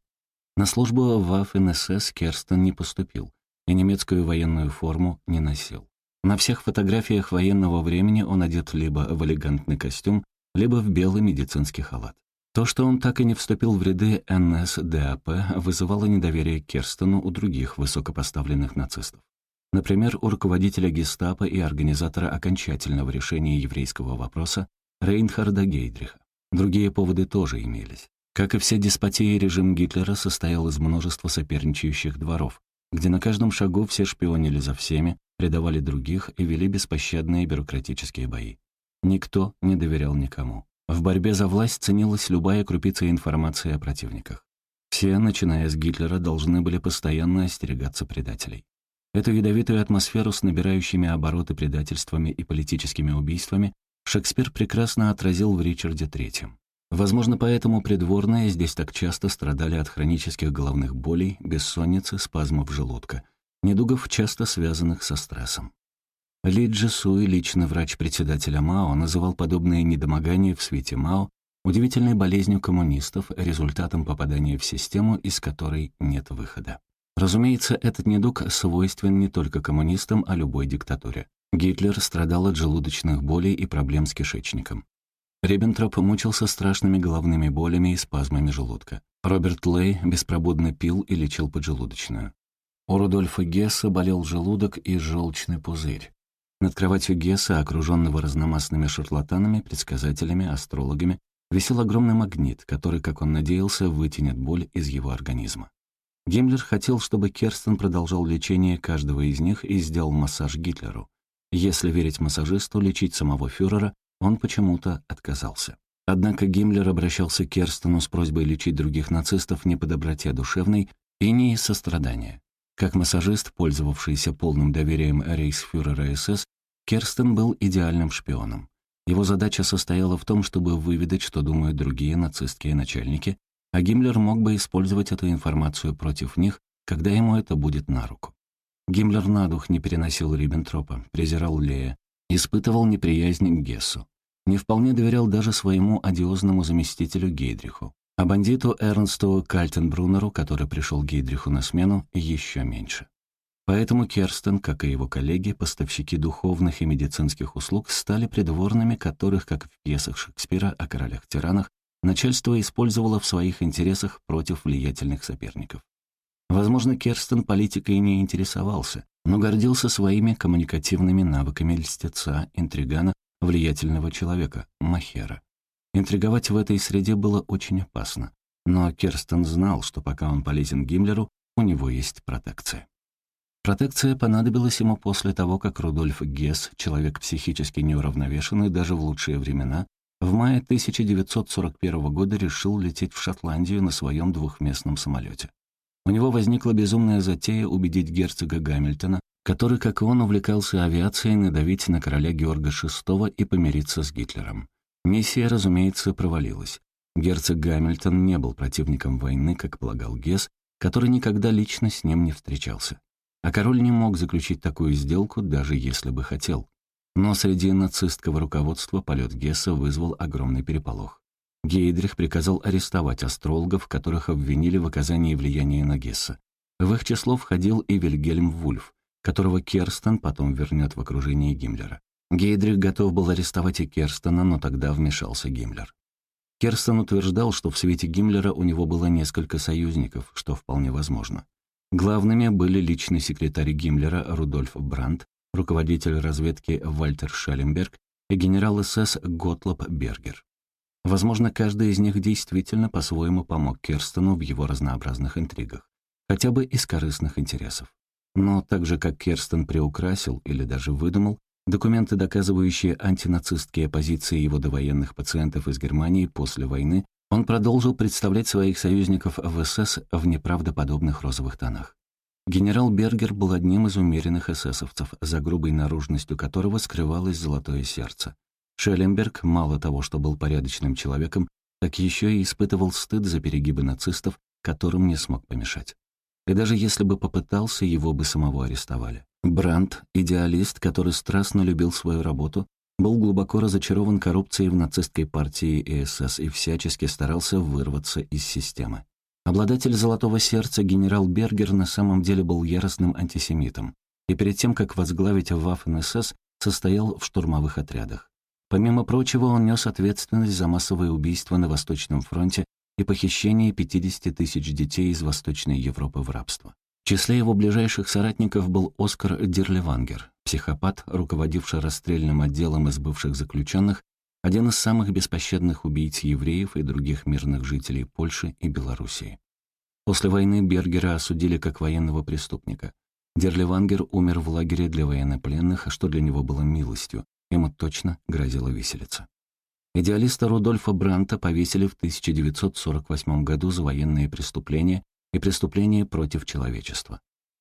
На службу в Waffen-СС Керстен не поступил и немецкую военную форму не носил. На всех фотографиях военного времени он одет либо в элегантный костюм, либо в белый медицинский халат. То, что он так и не вступил в ряды НСДАП, вызывало недоверие Керстену у других высокопоставленных нацистов. Например, у руководителя гестапо и организатора окончательного решения еврейского вопроса Рейнхарда Гейдриха. Другие поводы тоже имелись. Как и все деспотии, режим Гитлера состоял из множества соперничающих дворов, где на каждом шагу все шпионили за всеми, предавали других и вели беспощадные бюрократические бои. Никто не доверял никому. В борьбе за власть ценилась любая крупица информации о противниках. Все, начиная с Гитлера, должны были постоянно остерегаться предателей. Эту ядовитую атмосферу с набирающими обороты предательствами и политическими убийствами Шекспир прекрасно отразил в Ричарде III. Возможно, поэтому придворные здесь так часто страдали от хронических головных болей, бессонницы, спазмов желудка, недугов, часто связанных со стрессом. Ли Джисуй, личный врач председателя Мао, называл подобные недомогания в свете Мао удивительной болезнью коммунистов, результатом попадания в систему, из которой нет выхода. Разумеется, этот недуг свойствен не только коммунистам, а любой диктатуре. Гитлер страдал от желудочных болей и проблем с кишечником. Риббентроп мучился страшными головными болями и спазмами желудка. Роберт Лей беспробудно пил и лечил поджелудочную. У Рудольфа Гесса болел желудок и желчный пузырь. Над кроватью Гесса, окруженного разномастными шарлатанами, предсказателями, астрологами, висел огромный магнит, который, как он надеялся, вытянет боль из его организма. Гиммлер хотел, чтобы Керстен продолжал лечение каждого из них и сделал массаж Гитлеру. Если верить массажисту, лечить самого фюрера он почему-то отказался. Однако Гиммлер обращался к Керстену с просьбой лечить других нацистов не по доброте душевной и не из сострадания. Как массажист, пользовавшийся полным доверием рейхсфюрера СС, Керстен был идеальным шпионом. Его задача состояла в том, чтобы выведать, что думают другие нацистские начальники, а Гиммлер мог бы использовать эту информацию против них, когда ему это будет на руку. Гиммлер на дух не переносил Риббентропа, презирал Лея, испытывал неприязнь к Гессу. Не вполне доверял даже своему одиозному заместителю Гейдриху. А бандиту Эрнсту Кальтенбруннеру, который пришел Гейдриху на смену, еще меньше. Поэтому Керстен, как и его коллеги, поставщики духовных и медицинских услуг, стали придворными, которых, как в пьесах Шекспира о королях-тиранах, начальство использовало в своих интересах против влиятельных соперников. Возможно, Керстен политикой не интересовался, но гордился своими коммуникативными навыками льстеца, интригана, влиятельного человека, махера. Интриговать в этой среде было очень опасно. Но Керстен знал, что пока он полезен Гиммлеру, у него есть протекция. Протекция понадобилась ему после того, как Рудольф Гесс, человек психически неуравновешенный даже в лучшие времена, в мае 1941 года решил лететь в Шотландию на своем двухместном самолете. У него возникла безумная затея убедить герцога Гамильтона, который, как и он, увлекался авиацией, надавить на короля Георга VI и помириться с Гитлером. Миссия, разумеется, провалилась. Герцог Гамильтон не был противником войны, как полагал Гесс, который никогда лично с ним не встречался. А король не мог заключить такую сделку, даже если бы хотел. Но среди нацистского руководства полет Гесса вызвал огромный переполох. Гейдрих приказал арестовать астрологов, которых обвинили в оказании влияния на Гесса. В их число входил и Вильгельм Вульф, которого Керстен потом вернет в окружение Гиммлера. Гейдрих готов был арестовать и Керстена, но тогда вмешался Гиммлер. Керстен утверждал, что в свете Гиммлера у него было несколько союзников, что вполне возможно. Главными были личный секретарь Гиммлера Рудольф Брандт, руководитель разведки Вальтер Шелленберг и генерал СС Готлоб Бергер. Возможно, каждый из них действительно по-своему помог Керстену в его разнообразных интригах, хотя бы из корыстных интересов. Но так же, как Керстен приукрасил или даже выдумал, документы, доказывающие антинацистские позиции его довоенных пациентов из Германии после войны, он продолжил представлять своих союзников в СС в неправдоподобных розовых тонах. Генерал Бергер был одним из умеренных эсэсовцев, за грубой наружностью которого скрывалось золотое сердце. Шелленберг мало того, что был порядочным человеком, так еще и испытывал стыд за перегибы нацистов, которым не смог помешать. И даже если бы попытался, его бы самого арестовали. Брандт, идеалист, который страстно любил свою работу, был глубоко разочарован коррупцией в нацистской партии и и всячески старался вырваться из системы. Обладатель «Золотого сердца» генерал Бергер на самом деле был яростным антисемитом, и перед тем, как возглавить Waffen-СС, состоял в штурмовых отрядах. Помимо прочего, он нес ответственность за массовые убийства на Восточном фронте и похищение 50 тысяч детей из Восточной Европы в рабство. В числе его ближайших соратников был Оскар Дерлевангер, психопат, руководивший расстрельным отделом из бывших заключенных, один из самых беспощадных убийц евреев и других мирных жителей Польши и Белоруссии. После войны Бергера осудили как военного преступника. Дерлевангер умер в лагере для военнопленных, что для него было милостью, ему точно грозила виселица. Идеалиста Рудольфа Бранта повесили в 1948 году за военные преступления и преступления против человечества.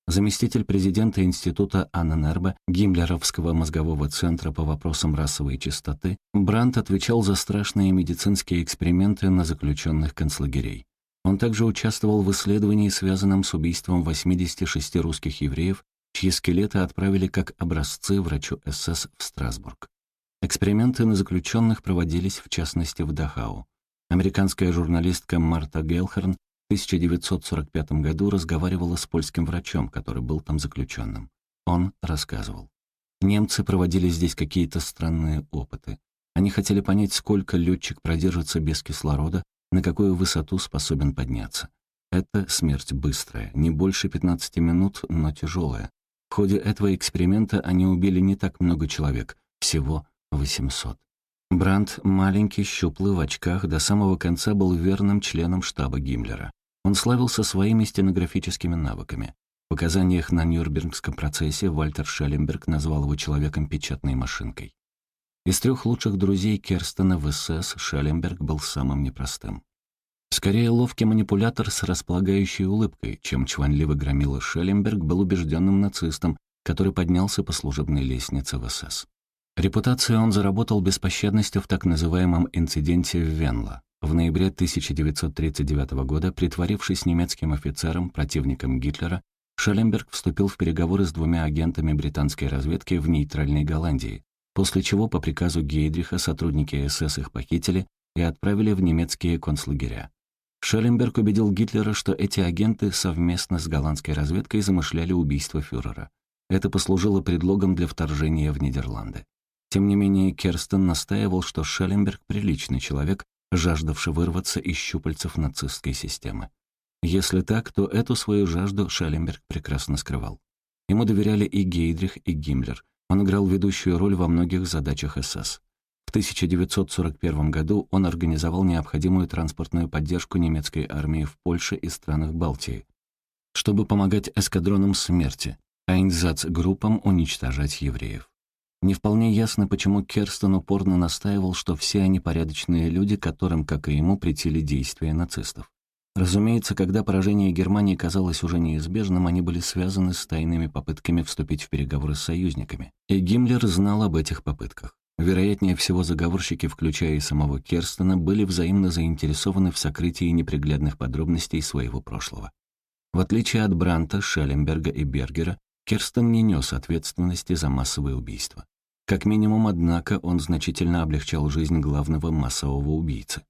Заместитель президента Института Анненербе Гиммлеровского мозгового центра по вопросам расовой чистоты Брандт отвечал за страшные медицинские эксперименты на заключенных концлагерей. Он также участвовал в исследовании, связанном с убийством 86 русских евреев, чьи скелеты отправили как образцы врачу СС в Страсбург. Эксперименты на заключенных проводились, в частности, в Дахау. Американская журналистка Марта Гелхерн 1945 году разговаривала с польским врачом, который был там заключенным. Он рассказывал. Немцы проводили здесь какие-то странные опыты. Они хотели понять, сколько летчик продержится без кислорода, на какую высоту способен подняться. Это смерть быстрая, не больше 15 минут, но тяжелая. В ходе этого эксперимента они убили не так много человек, всего 800. Брандт, маленький, щуплый, в очках, до самого конца был верным членом штаба Гиммлера. Он славился своими стенографическими навыками. В показаниях на Нюрнбергском процессе Вальтер Шелленберг назвал его человеком печатной машинкой. Из трех лучших друзей Керстена в СС Шелленберг был самым непростым. Скорее ловкий манипулятор с располагающей улыбкой, чем чванливо громила Шелленберг был убежденным нацистом, который поднялся по служебной лестнице в СС. Репутацию он заработал беспощадностью в так называемом инциденте в Венло. В ноябре 1939 года, притворившись немецким офицером, противником Гитлера, Шелленберг вступил в переговоры с двумя агентами британской разведки в нейтральной Голландии, после чего по приказу Гейдриха сотрудники СС их похитили и отправили в немецкие концлагеря. Шелленберг убедил Гитлера, что эти агенты совместно с голландской разведкой замышляли убийство фюрера. Это послужило предлогом для вторжения в Нидерланды. Тем не менее, Керстен настаивал, что Шелленберг приличный человек, жаждавший вырваться из щупальцев нацистской системы. Если так, то эту свою жажду Шелленберг прекрасно скрывал. Ему доверяли и Гейдрих, и Гиммлер. Он играл ведущую роль во многих задачах СС. В 1941 году он организовал необходимую транспортную поддержку немецкой армии в Польше и странах Балтии. чтобы помогать эскадронам смерти, а инзац-группам уничтожать евреев. Не вполне ясно, почему Керстен упорно настаивал, что все они порядочные люди, которым, как и ему, претили действия нацистов. Разумеется, когда поражение Германии казалось уже неизбежным, они были связаны с тайными попытками вступить в переговоры с союзниками. И Гиммлер знал об этих попытках. Вероятнее всего, заговорщики, включая и самого Керстена, были взаимно заинтересованы в сокрытии неприглядных подробностей своего прошлого. В отличие от Бранта, Шелленберга и Бергера, Керстен не нес ответственности за массовые убийства. Как минимум, однако, он значительно облегчал жизнь главного массового убийцы.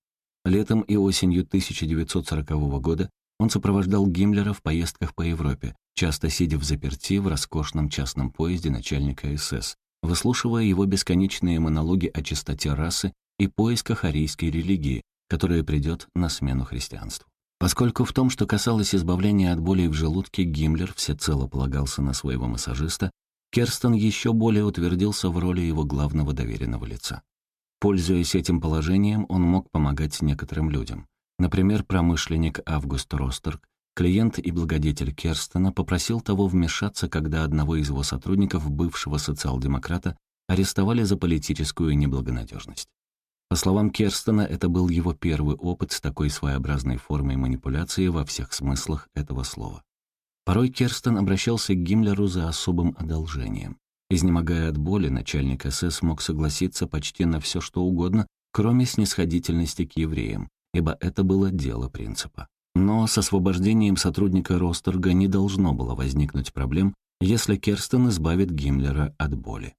Летом и осенью 1940 года он сопровождал Гиммлера в поездках по Европе, часто сидя в заперти в роскошном частном поезде начальника СС, выслушивая его бесконечные монологи о чистоте расы и поисках арийской религии, которая придет на смену христианству. Поскольку в том, что касалось избавления от боли в желудке, Гиммлер всецело полагался на своего массажиста, Керстен еще более утвердился в роли его главного доверенного лица. Пользуясь этим положением, он мог помогать некоторым людям. Например, промышленник Август Ростерк, клиент и благодетель Керстена, попросил того вмешаться, когда одного из его сотрудников, бывшего социал-демократа, арестовали за политическую неблагонадежность. По словам Керстена, это был его первый опыт с такой своеобразной формой манипуляции во всех смыслах этого слова. Порой Керстен обращался к Гиммлеру за особым одолжением. Изнемогая от боли, начальник СС мог согласиться почти на все, что угодно, кроме снисходительности к евреям, ибо это было дело принципа. Но с освобождением сотрудника Ростерга не должно было возникнуть проблем, если Керстен избавит Гиммлера от боли.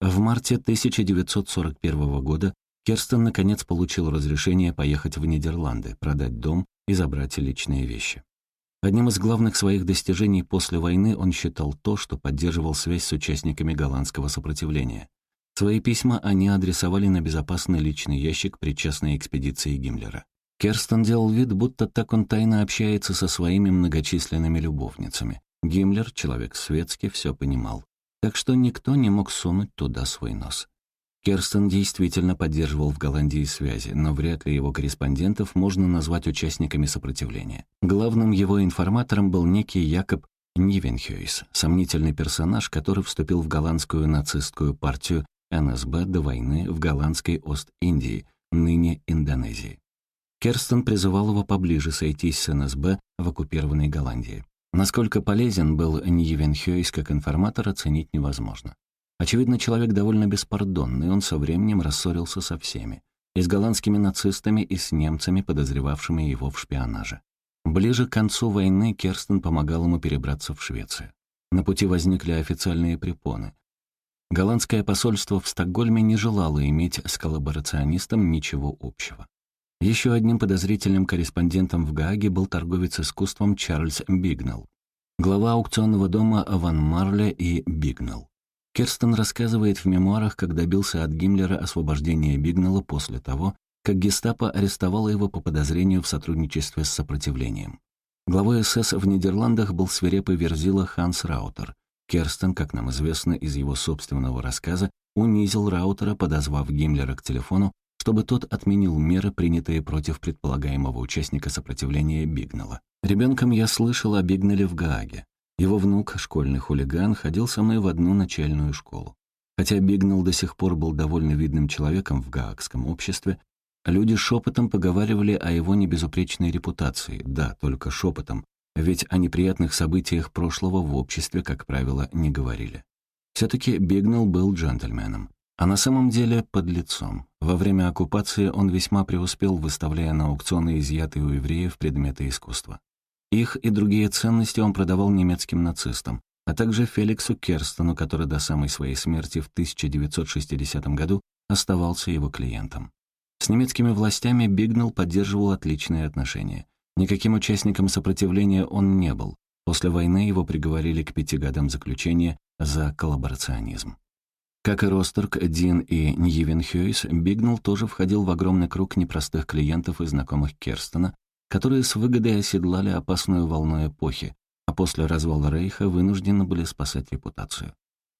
В марте 1941 года Керстен наконец получил разрешение поехать в Нидерланды, продать дом и забрать личные вещи. Одним из главных своих достижений после войны он считал то, что поддерживал связь с участниками голландского сопротивления. Свои письма они адресовали на безопасный личный ящик причастной экспедиции Гиммлера. Керстен делал вид, будто так он тайно общается со своими многочисленными любовницами. Гиммлер, человек светский, все понимал. Так что никто не мог сунуть туда свой нос. Керстен действительно поддерживал в Голландии связи, но вряд ли его корреспондентов можно назвать участниками сопротивления. Главным его информатором был некий Якоб Нивенхюйс, сомнительный персонаж, который вступил в голландскую нацистскую партию НСБ до войны в голландской Ост-Индии, ныне Индонезии. Керстен призывал его поближе сойтись с НСБ в оккупированной Голландии. Насколько полезен был Нивенхюйс как информатор, оценить невозможно. Очевидно, человек довольно беспардонный, он со временем рассорился со всеми. И с голландскими нацистами, и с немцами, подозревавшими его в шпионаже. Ближе к концу войны Керстен помогал ему перебраться в Швецию. На пути возникли официальные препоны. Голландское посольство в Стокгольме не желало иметь с коллаборационистом ничего общего. Еще одним подозрительным корреспондентом в Гааге был торговец искусством Чарльз Бигнелл, глава аукционного дома Ван Марле и Бигнелл. Керстен рассказывает в мемуарах, как добился от Гиммлера освобождения Бигнелла после того, как гестапо арестовало его по подозрению в сотрудничестве с сопротивлением. Главой СС в Нидерландах был свирепый верзила Ханс Раутер. Керстен, как нам известно из его собственного рассказа, унизил Раутера, подозвав Гиммлера к телефону, чтобы тот отменил меры, принятые против предполагаемого участника сопротивления Бигнелла. Ребенком я слышал о Бигнеле в Гааге. Его внук, школьный хулиган, ходил со мной в одну начальную школу. Хотя Бигнелл до сих пор был довольно видным человеком в гаагском обществе, люди шепотом поговаривали о его небезупречной репутации, да, только шепотом, ведь о неприятных событиях прошлого в обществе, как правило, не говорили. Все-таки Бигнелл был джентльменом, а на самом деле под лицом. Во время оккупации он весьма преуспел, выставляя на аукционы изъятые у евреев предметы искусства. Их и другие ценности он продавал немецким нацистам, а также Феликсу Керстену, который до самой своей смерти в 1960 году оставался его клиентом. С немецкими властями Бигнелл поддерживал отличные отношения. Никаким участником сопротивления он не был. После войны его приговорили к пяти годам заключения за коллаборационизм. Как и Ростерк, Дин и Ньевенхюйс, Бигнелл тоже входил в огромный круг непростых клиентов и знакомых Керстена, которые с выгодой оседлали опасную волну эпохи, а после развала Рейха вынуждены были спасать репутацию.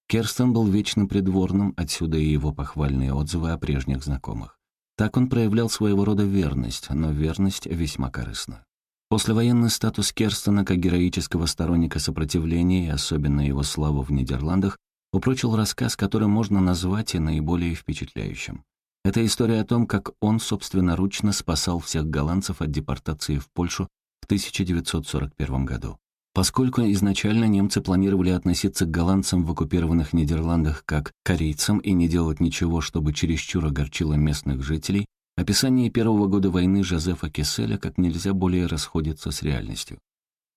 Керстен был вечным придворным, отсюда и его похвальные отзывы о прежних знакомых. Так он проявлял своего рода верность, но верность весьма корыстную. Послевоенный статус Керстена как героического сторонника сопротивления и особенно его славу в Нидерландах упрочил рассказ, который можно назвать и наиболее впечатляющим. Это история о том, как он собственноручно спасал всех голландцев от депортации в Польшу в 1941 году. Поскольку изначально немцы планировали относиться к голландцам в оккупированных Нидерландах как корейцам и не делать ничего, чтобы чересчур огорчило местных жителей, описание первого года войны Жозефа Кесселя как нельзя более расходится с реальностью.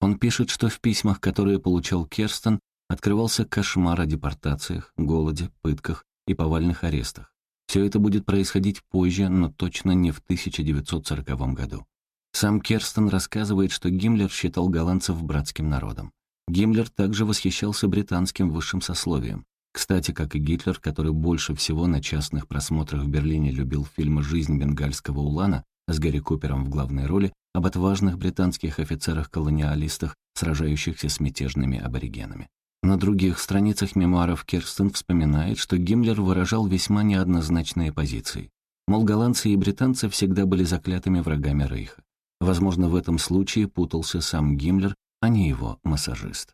Он пишет, что в письмах, которые получал Керстен, открывался кошмар о депортациях, голоде, пытках и повальных арестах. Все это будет происходить позже, но точно не в 1940 году. Сам Керстен рассказывает, что Гиммлер считал голландцев братским народом. Гиммлер также восхищался британским высшим сословием. Кстати, как и Гитлер, который больше всего на частных просмотрах в Берлине любил фильмы «Жизнь бенгальского улана» с Гарри Купером в главной роли об отважных британских офицерах-колониалистах, сражающихся с мятежными аборигенами. На других страницах мемуаров Керстен вспоминает, что Гиммлер выражал весьма неоднозначные позиции. Мол, голландцы и британцы всегда были заклятыми врагами Рейха. Возможно, в этом случае путался сам Гиммлер, а не его массажист.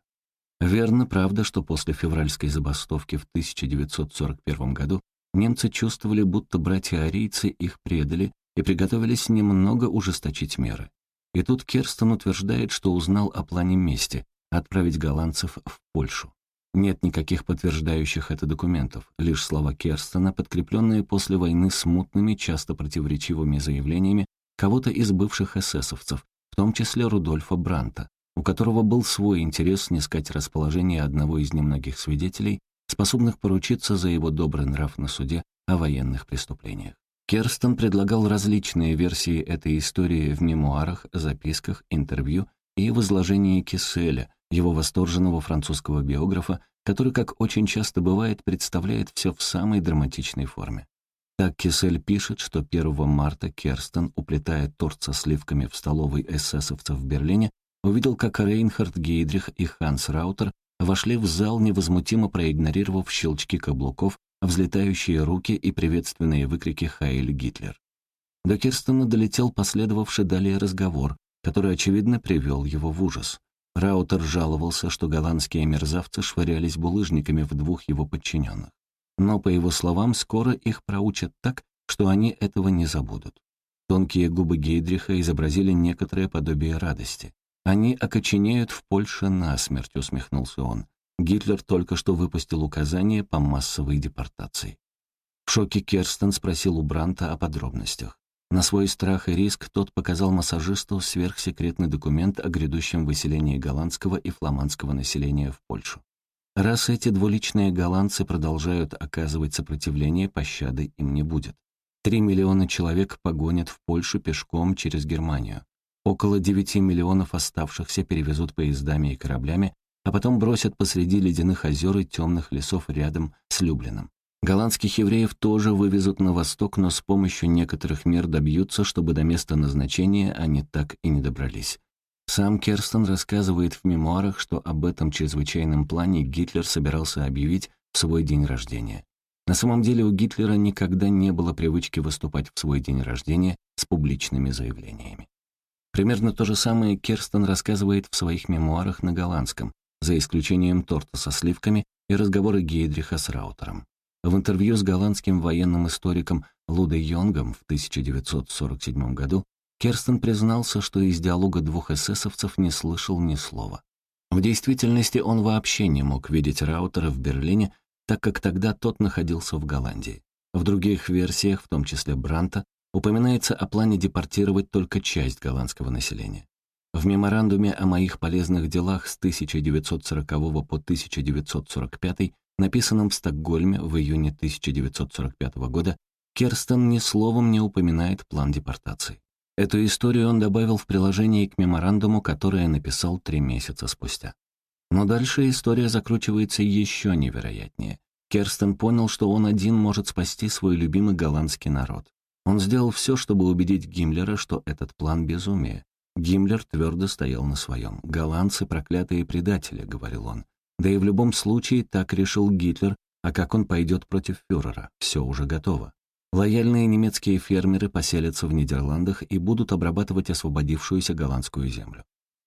Верно, правда, что после февральской забастовки в 1941 году немцы чувствовали, будто братья-арийцы их предали и приготовились немного ужесточить меры. И тут Керстен утверждает, что узнал о плане мести, отправить голландцев в Польшу. Нет никаких подтверждающих это документов, лишь слова Керстена, подкрепленные после войны смутными, часто противоречивыми заявлениями кого-то из бывших эсэсовцев, в том числе Рудольфа Бранта, у которого был свой интерес снискать расположение одного из немногих свидетелей, способных поручиться за его добрый нрав на суде о военных преступлениях. Керстен предлагал различные версии этой истории в мемуарах, записках, интервью и в изложении Кисселя, его восторженного французского биографа, который, как очень часто бывает, представляет все в самой драматичной форме. Так Кисель пишет, что 1 марта Керстен, уплетая торт со сливками в столовой эсэсовцев в Берлине, увидел, как Рейнхард Гейдрих и Ханс Раутер вошли в зал, невозмутимо проигнорировав щелчки каблуков, взлетающие руки и приветственные выкрики «Хайль Гитлер». До Керстена долетел последовавший далее разговор, который, очевидно, привел его в ужас. Раутер жаловался, что голландские мерзавцы швырялись булыжниками в двух его подчиненных. Но, по его словам, скоро их проучат так, что они этого не забудут. Тонкие губы Гейдриха изобразили некоторое подобие радости. «Они окоченеют в Польше насмерть», — усмехнулся он. Гитлер только что выпустил указание по массовой депортации. В шоке Керстен спросил у Бранта о подробностях. На свой страх и риск тот показал массажисту сверхсекретный документ о грядущем выселении голландского и фламандского населения в Польшу. Раз эти двуличные голландцы продолжают оказывать сопротивление, пощады им не будет. Три миллиона человек погонят в Польшу пешком через Германию. Около девяти миллионов оставшихся перевезут поездами и кораблями, а потом бросят посреди ледяных озер и темных лесов рядом с Люблином. Голландских евреев тоже вывезут на восток, но с помощью некоторых мер добьются, чтобы до места назначения они так и не добрались. Сам Керстен рассказывает в мемуарах, что об этом чрезвычайном плане Гитлер собирался объявить в свой день рождения. На самом деле у Гитлера никогда не было привычки выступать в свой день рождения с публичными заявлениями. Примерно то же самое Керстен рассказывает в своих мемуарах на голландском, за исключением торта со сливками и разговора Гейдриха с Раутером. В интервью с голландским военным историком Лудой Йонгом в 1947 году Керстен признался, что из диалога двух эсэсовцев не слышал ни слова. В действительности он вообще не мог видеть Раутера в Берлине, так как тогда тот находился в Голландии. В других версиях, в том числе Бранта, упоминается о плане депортировать только часть голландского населения. В меморандуме о моих полезных делах с 1940 по 1945 написанном в Стокгольме в июне 1945 года, Керстен ни словом не упоминает план депортации. Эту историю он добавил в приложение к меморандуму, которое написал три месяца спустя. Но дальше история закручивается еще невероятнее. Керстен понял, что он один может спасти свой любимый голландский народ. Он сделал все, чтобы убедить Гиммлера, что этот план безумие. Гиммлер твердо стоял на своем. «Голландцы — проклятые предатели», — говорил он. Да и в любом случае так решил Гитлер, а как он пойдет против фюрера, все уже готово. Лояльные немецкие фермеры поселятся в Нидерландах и будут обрабатывать освободившуюся голландскую землю.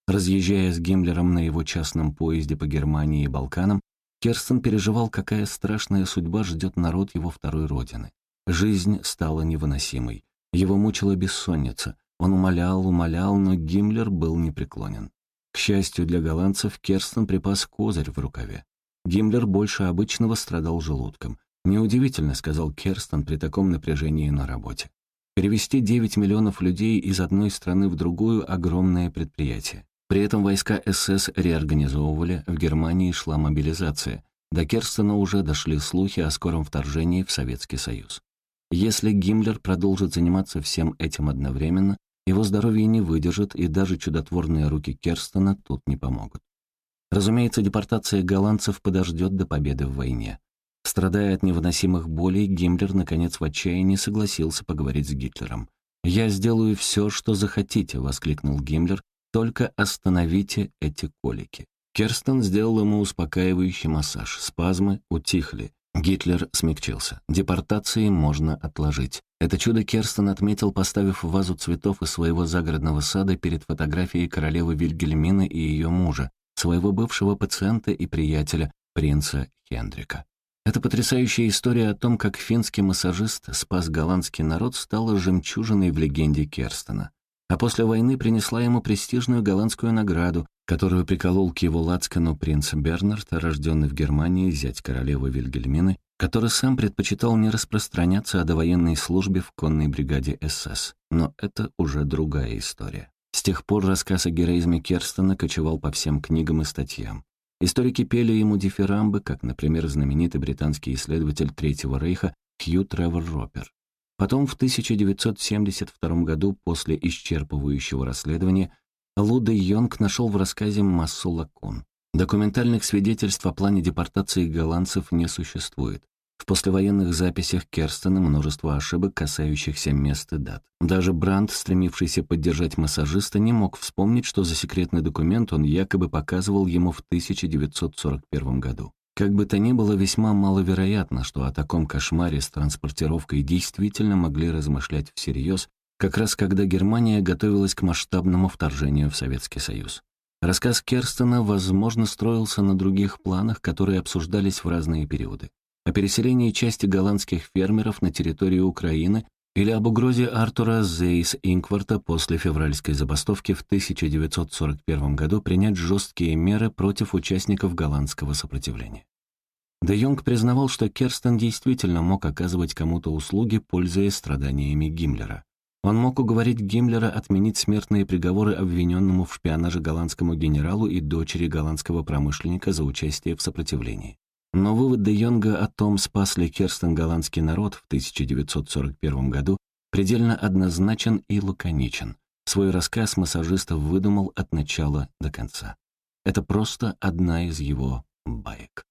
Разъезжая с Гиммлером на его частном поезде по Германии и Балканам, Керстен переживал, какая страшная судьба ждет народ его второй родины. Жизнь стала невыносимой. Его мучила бессонница. Он умолял, умолял, но Гиммлер был непреклонен. К счастью для голландцев, Керстен припас козырь в рукаве. Гиммлер больше обычного страдал желудком. «Неудивительно», — сказал Керстен при таком напряжении на работе. Перевести 9 миллионов людей из одной страны в другую — огромное предприятие. При этом войска СС реорганизовывали, в Германии шла мобилизация. До Керстена уже дошли слухи о скором вторжении в Советский Союз. Если Гиммлер продолжит заниматься всем этим одновременно, его здоровье не выдержит, и даже чудотворные руки Керстена тут не помогут. Разумеется, депортация голландцев подождет до победы в войне. Страдая от невыносимых болей, Гиммлер, наконец, в отчаянии согласился поговорить с Гитлером. «Я сделаю все, что захотите», — воскликнул Гиммлер, «только остановите эти колики». Керстен сделал ему успокаивающий массаж. Спазмы утихли. Гитлер смягчился. Депортации можно отложить. Это чудо Керстен отметил, поставив вазу цветов из своего загородного сада перед фотографией королевы Вильгельмины и ее мужа, своего бывшего пациента и приятеля, принца Хендрика. Эта потрясающая история о том, как финский массажист спас голландский народ, стала жемчужиной в легенде Керстена. А после войны принесла ему престижную голландскую награду, которую приколол к его лацкану принц Бернард, рожденный в Германии, зять королевы Вильгельмины, который сам предпочитал не распространяться о довоенной службе в конной бригаде СС. Но это уже другая история. С тех пор рассказ о героизме Керстена кочевал по всем книгам и статьям. Историки пели ему дифирамбы, как, например, знаменитый британский исследователь Третьего Рейха Хью Тревор Ропер. Потом в 1972 году, после исчерпывающего расследования, Луда Йонг нашел в рассказе массу лакун. Документальных свидетельств о плане депортации голландцев не существует. В послевоенных записях Керстена множество ошибок, касающихся мест и дат. Даже Брандт, стремившийся поддержать массажиста, не мог вспомнить, что за секретный документ он якобы показывал ему в 1941 году. Как бы то ни было, весьма маловероятно, что о таком кошмаре с транспортировкой действительно могли размышлять всерьез как раз когда Германия готовилась к масштабному вторжению в Советский Союз. Рассказ Керстена, возможно, строился на других планах, которые обсуждались в разные периоды. О переселении части голландских фермеров на территорию Украины или об угрозе Артура Зейс Инкварта после февральской забастовки в 1941 году принять жесткие меры против участников голландского сопротивления. Де Йонг признавал, что Керстен действительно мог оказывать кому-то услуги, пользуясь страданиями Гиммлера. Он мог уговорить Гиммлера отменить смертные приговоры обвиненному в шпионаже голландскому генералу и дочери голландского промышленника за участие в сопротивлении. Но вывод Де Йонга о том, спас ли Керстен голландский народ в 1941 году, предельно однозначен и лаконичен. Свой рассказ массажистов выдумал от начала до конца. Это просто одна из его баек.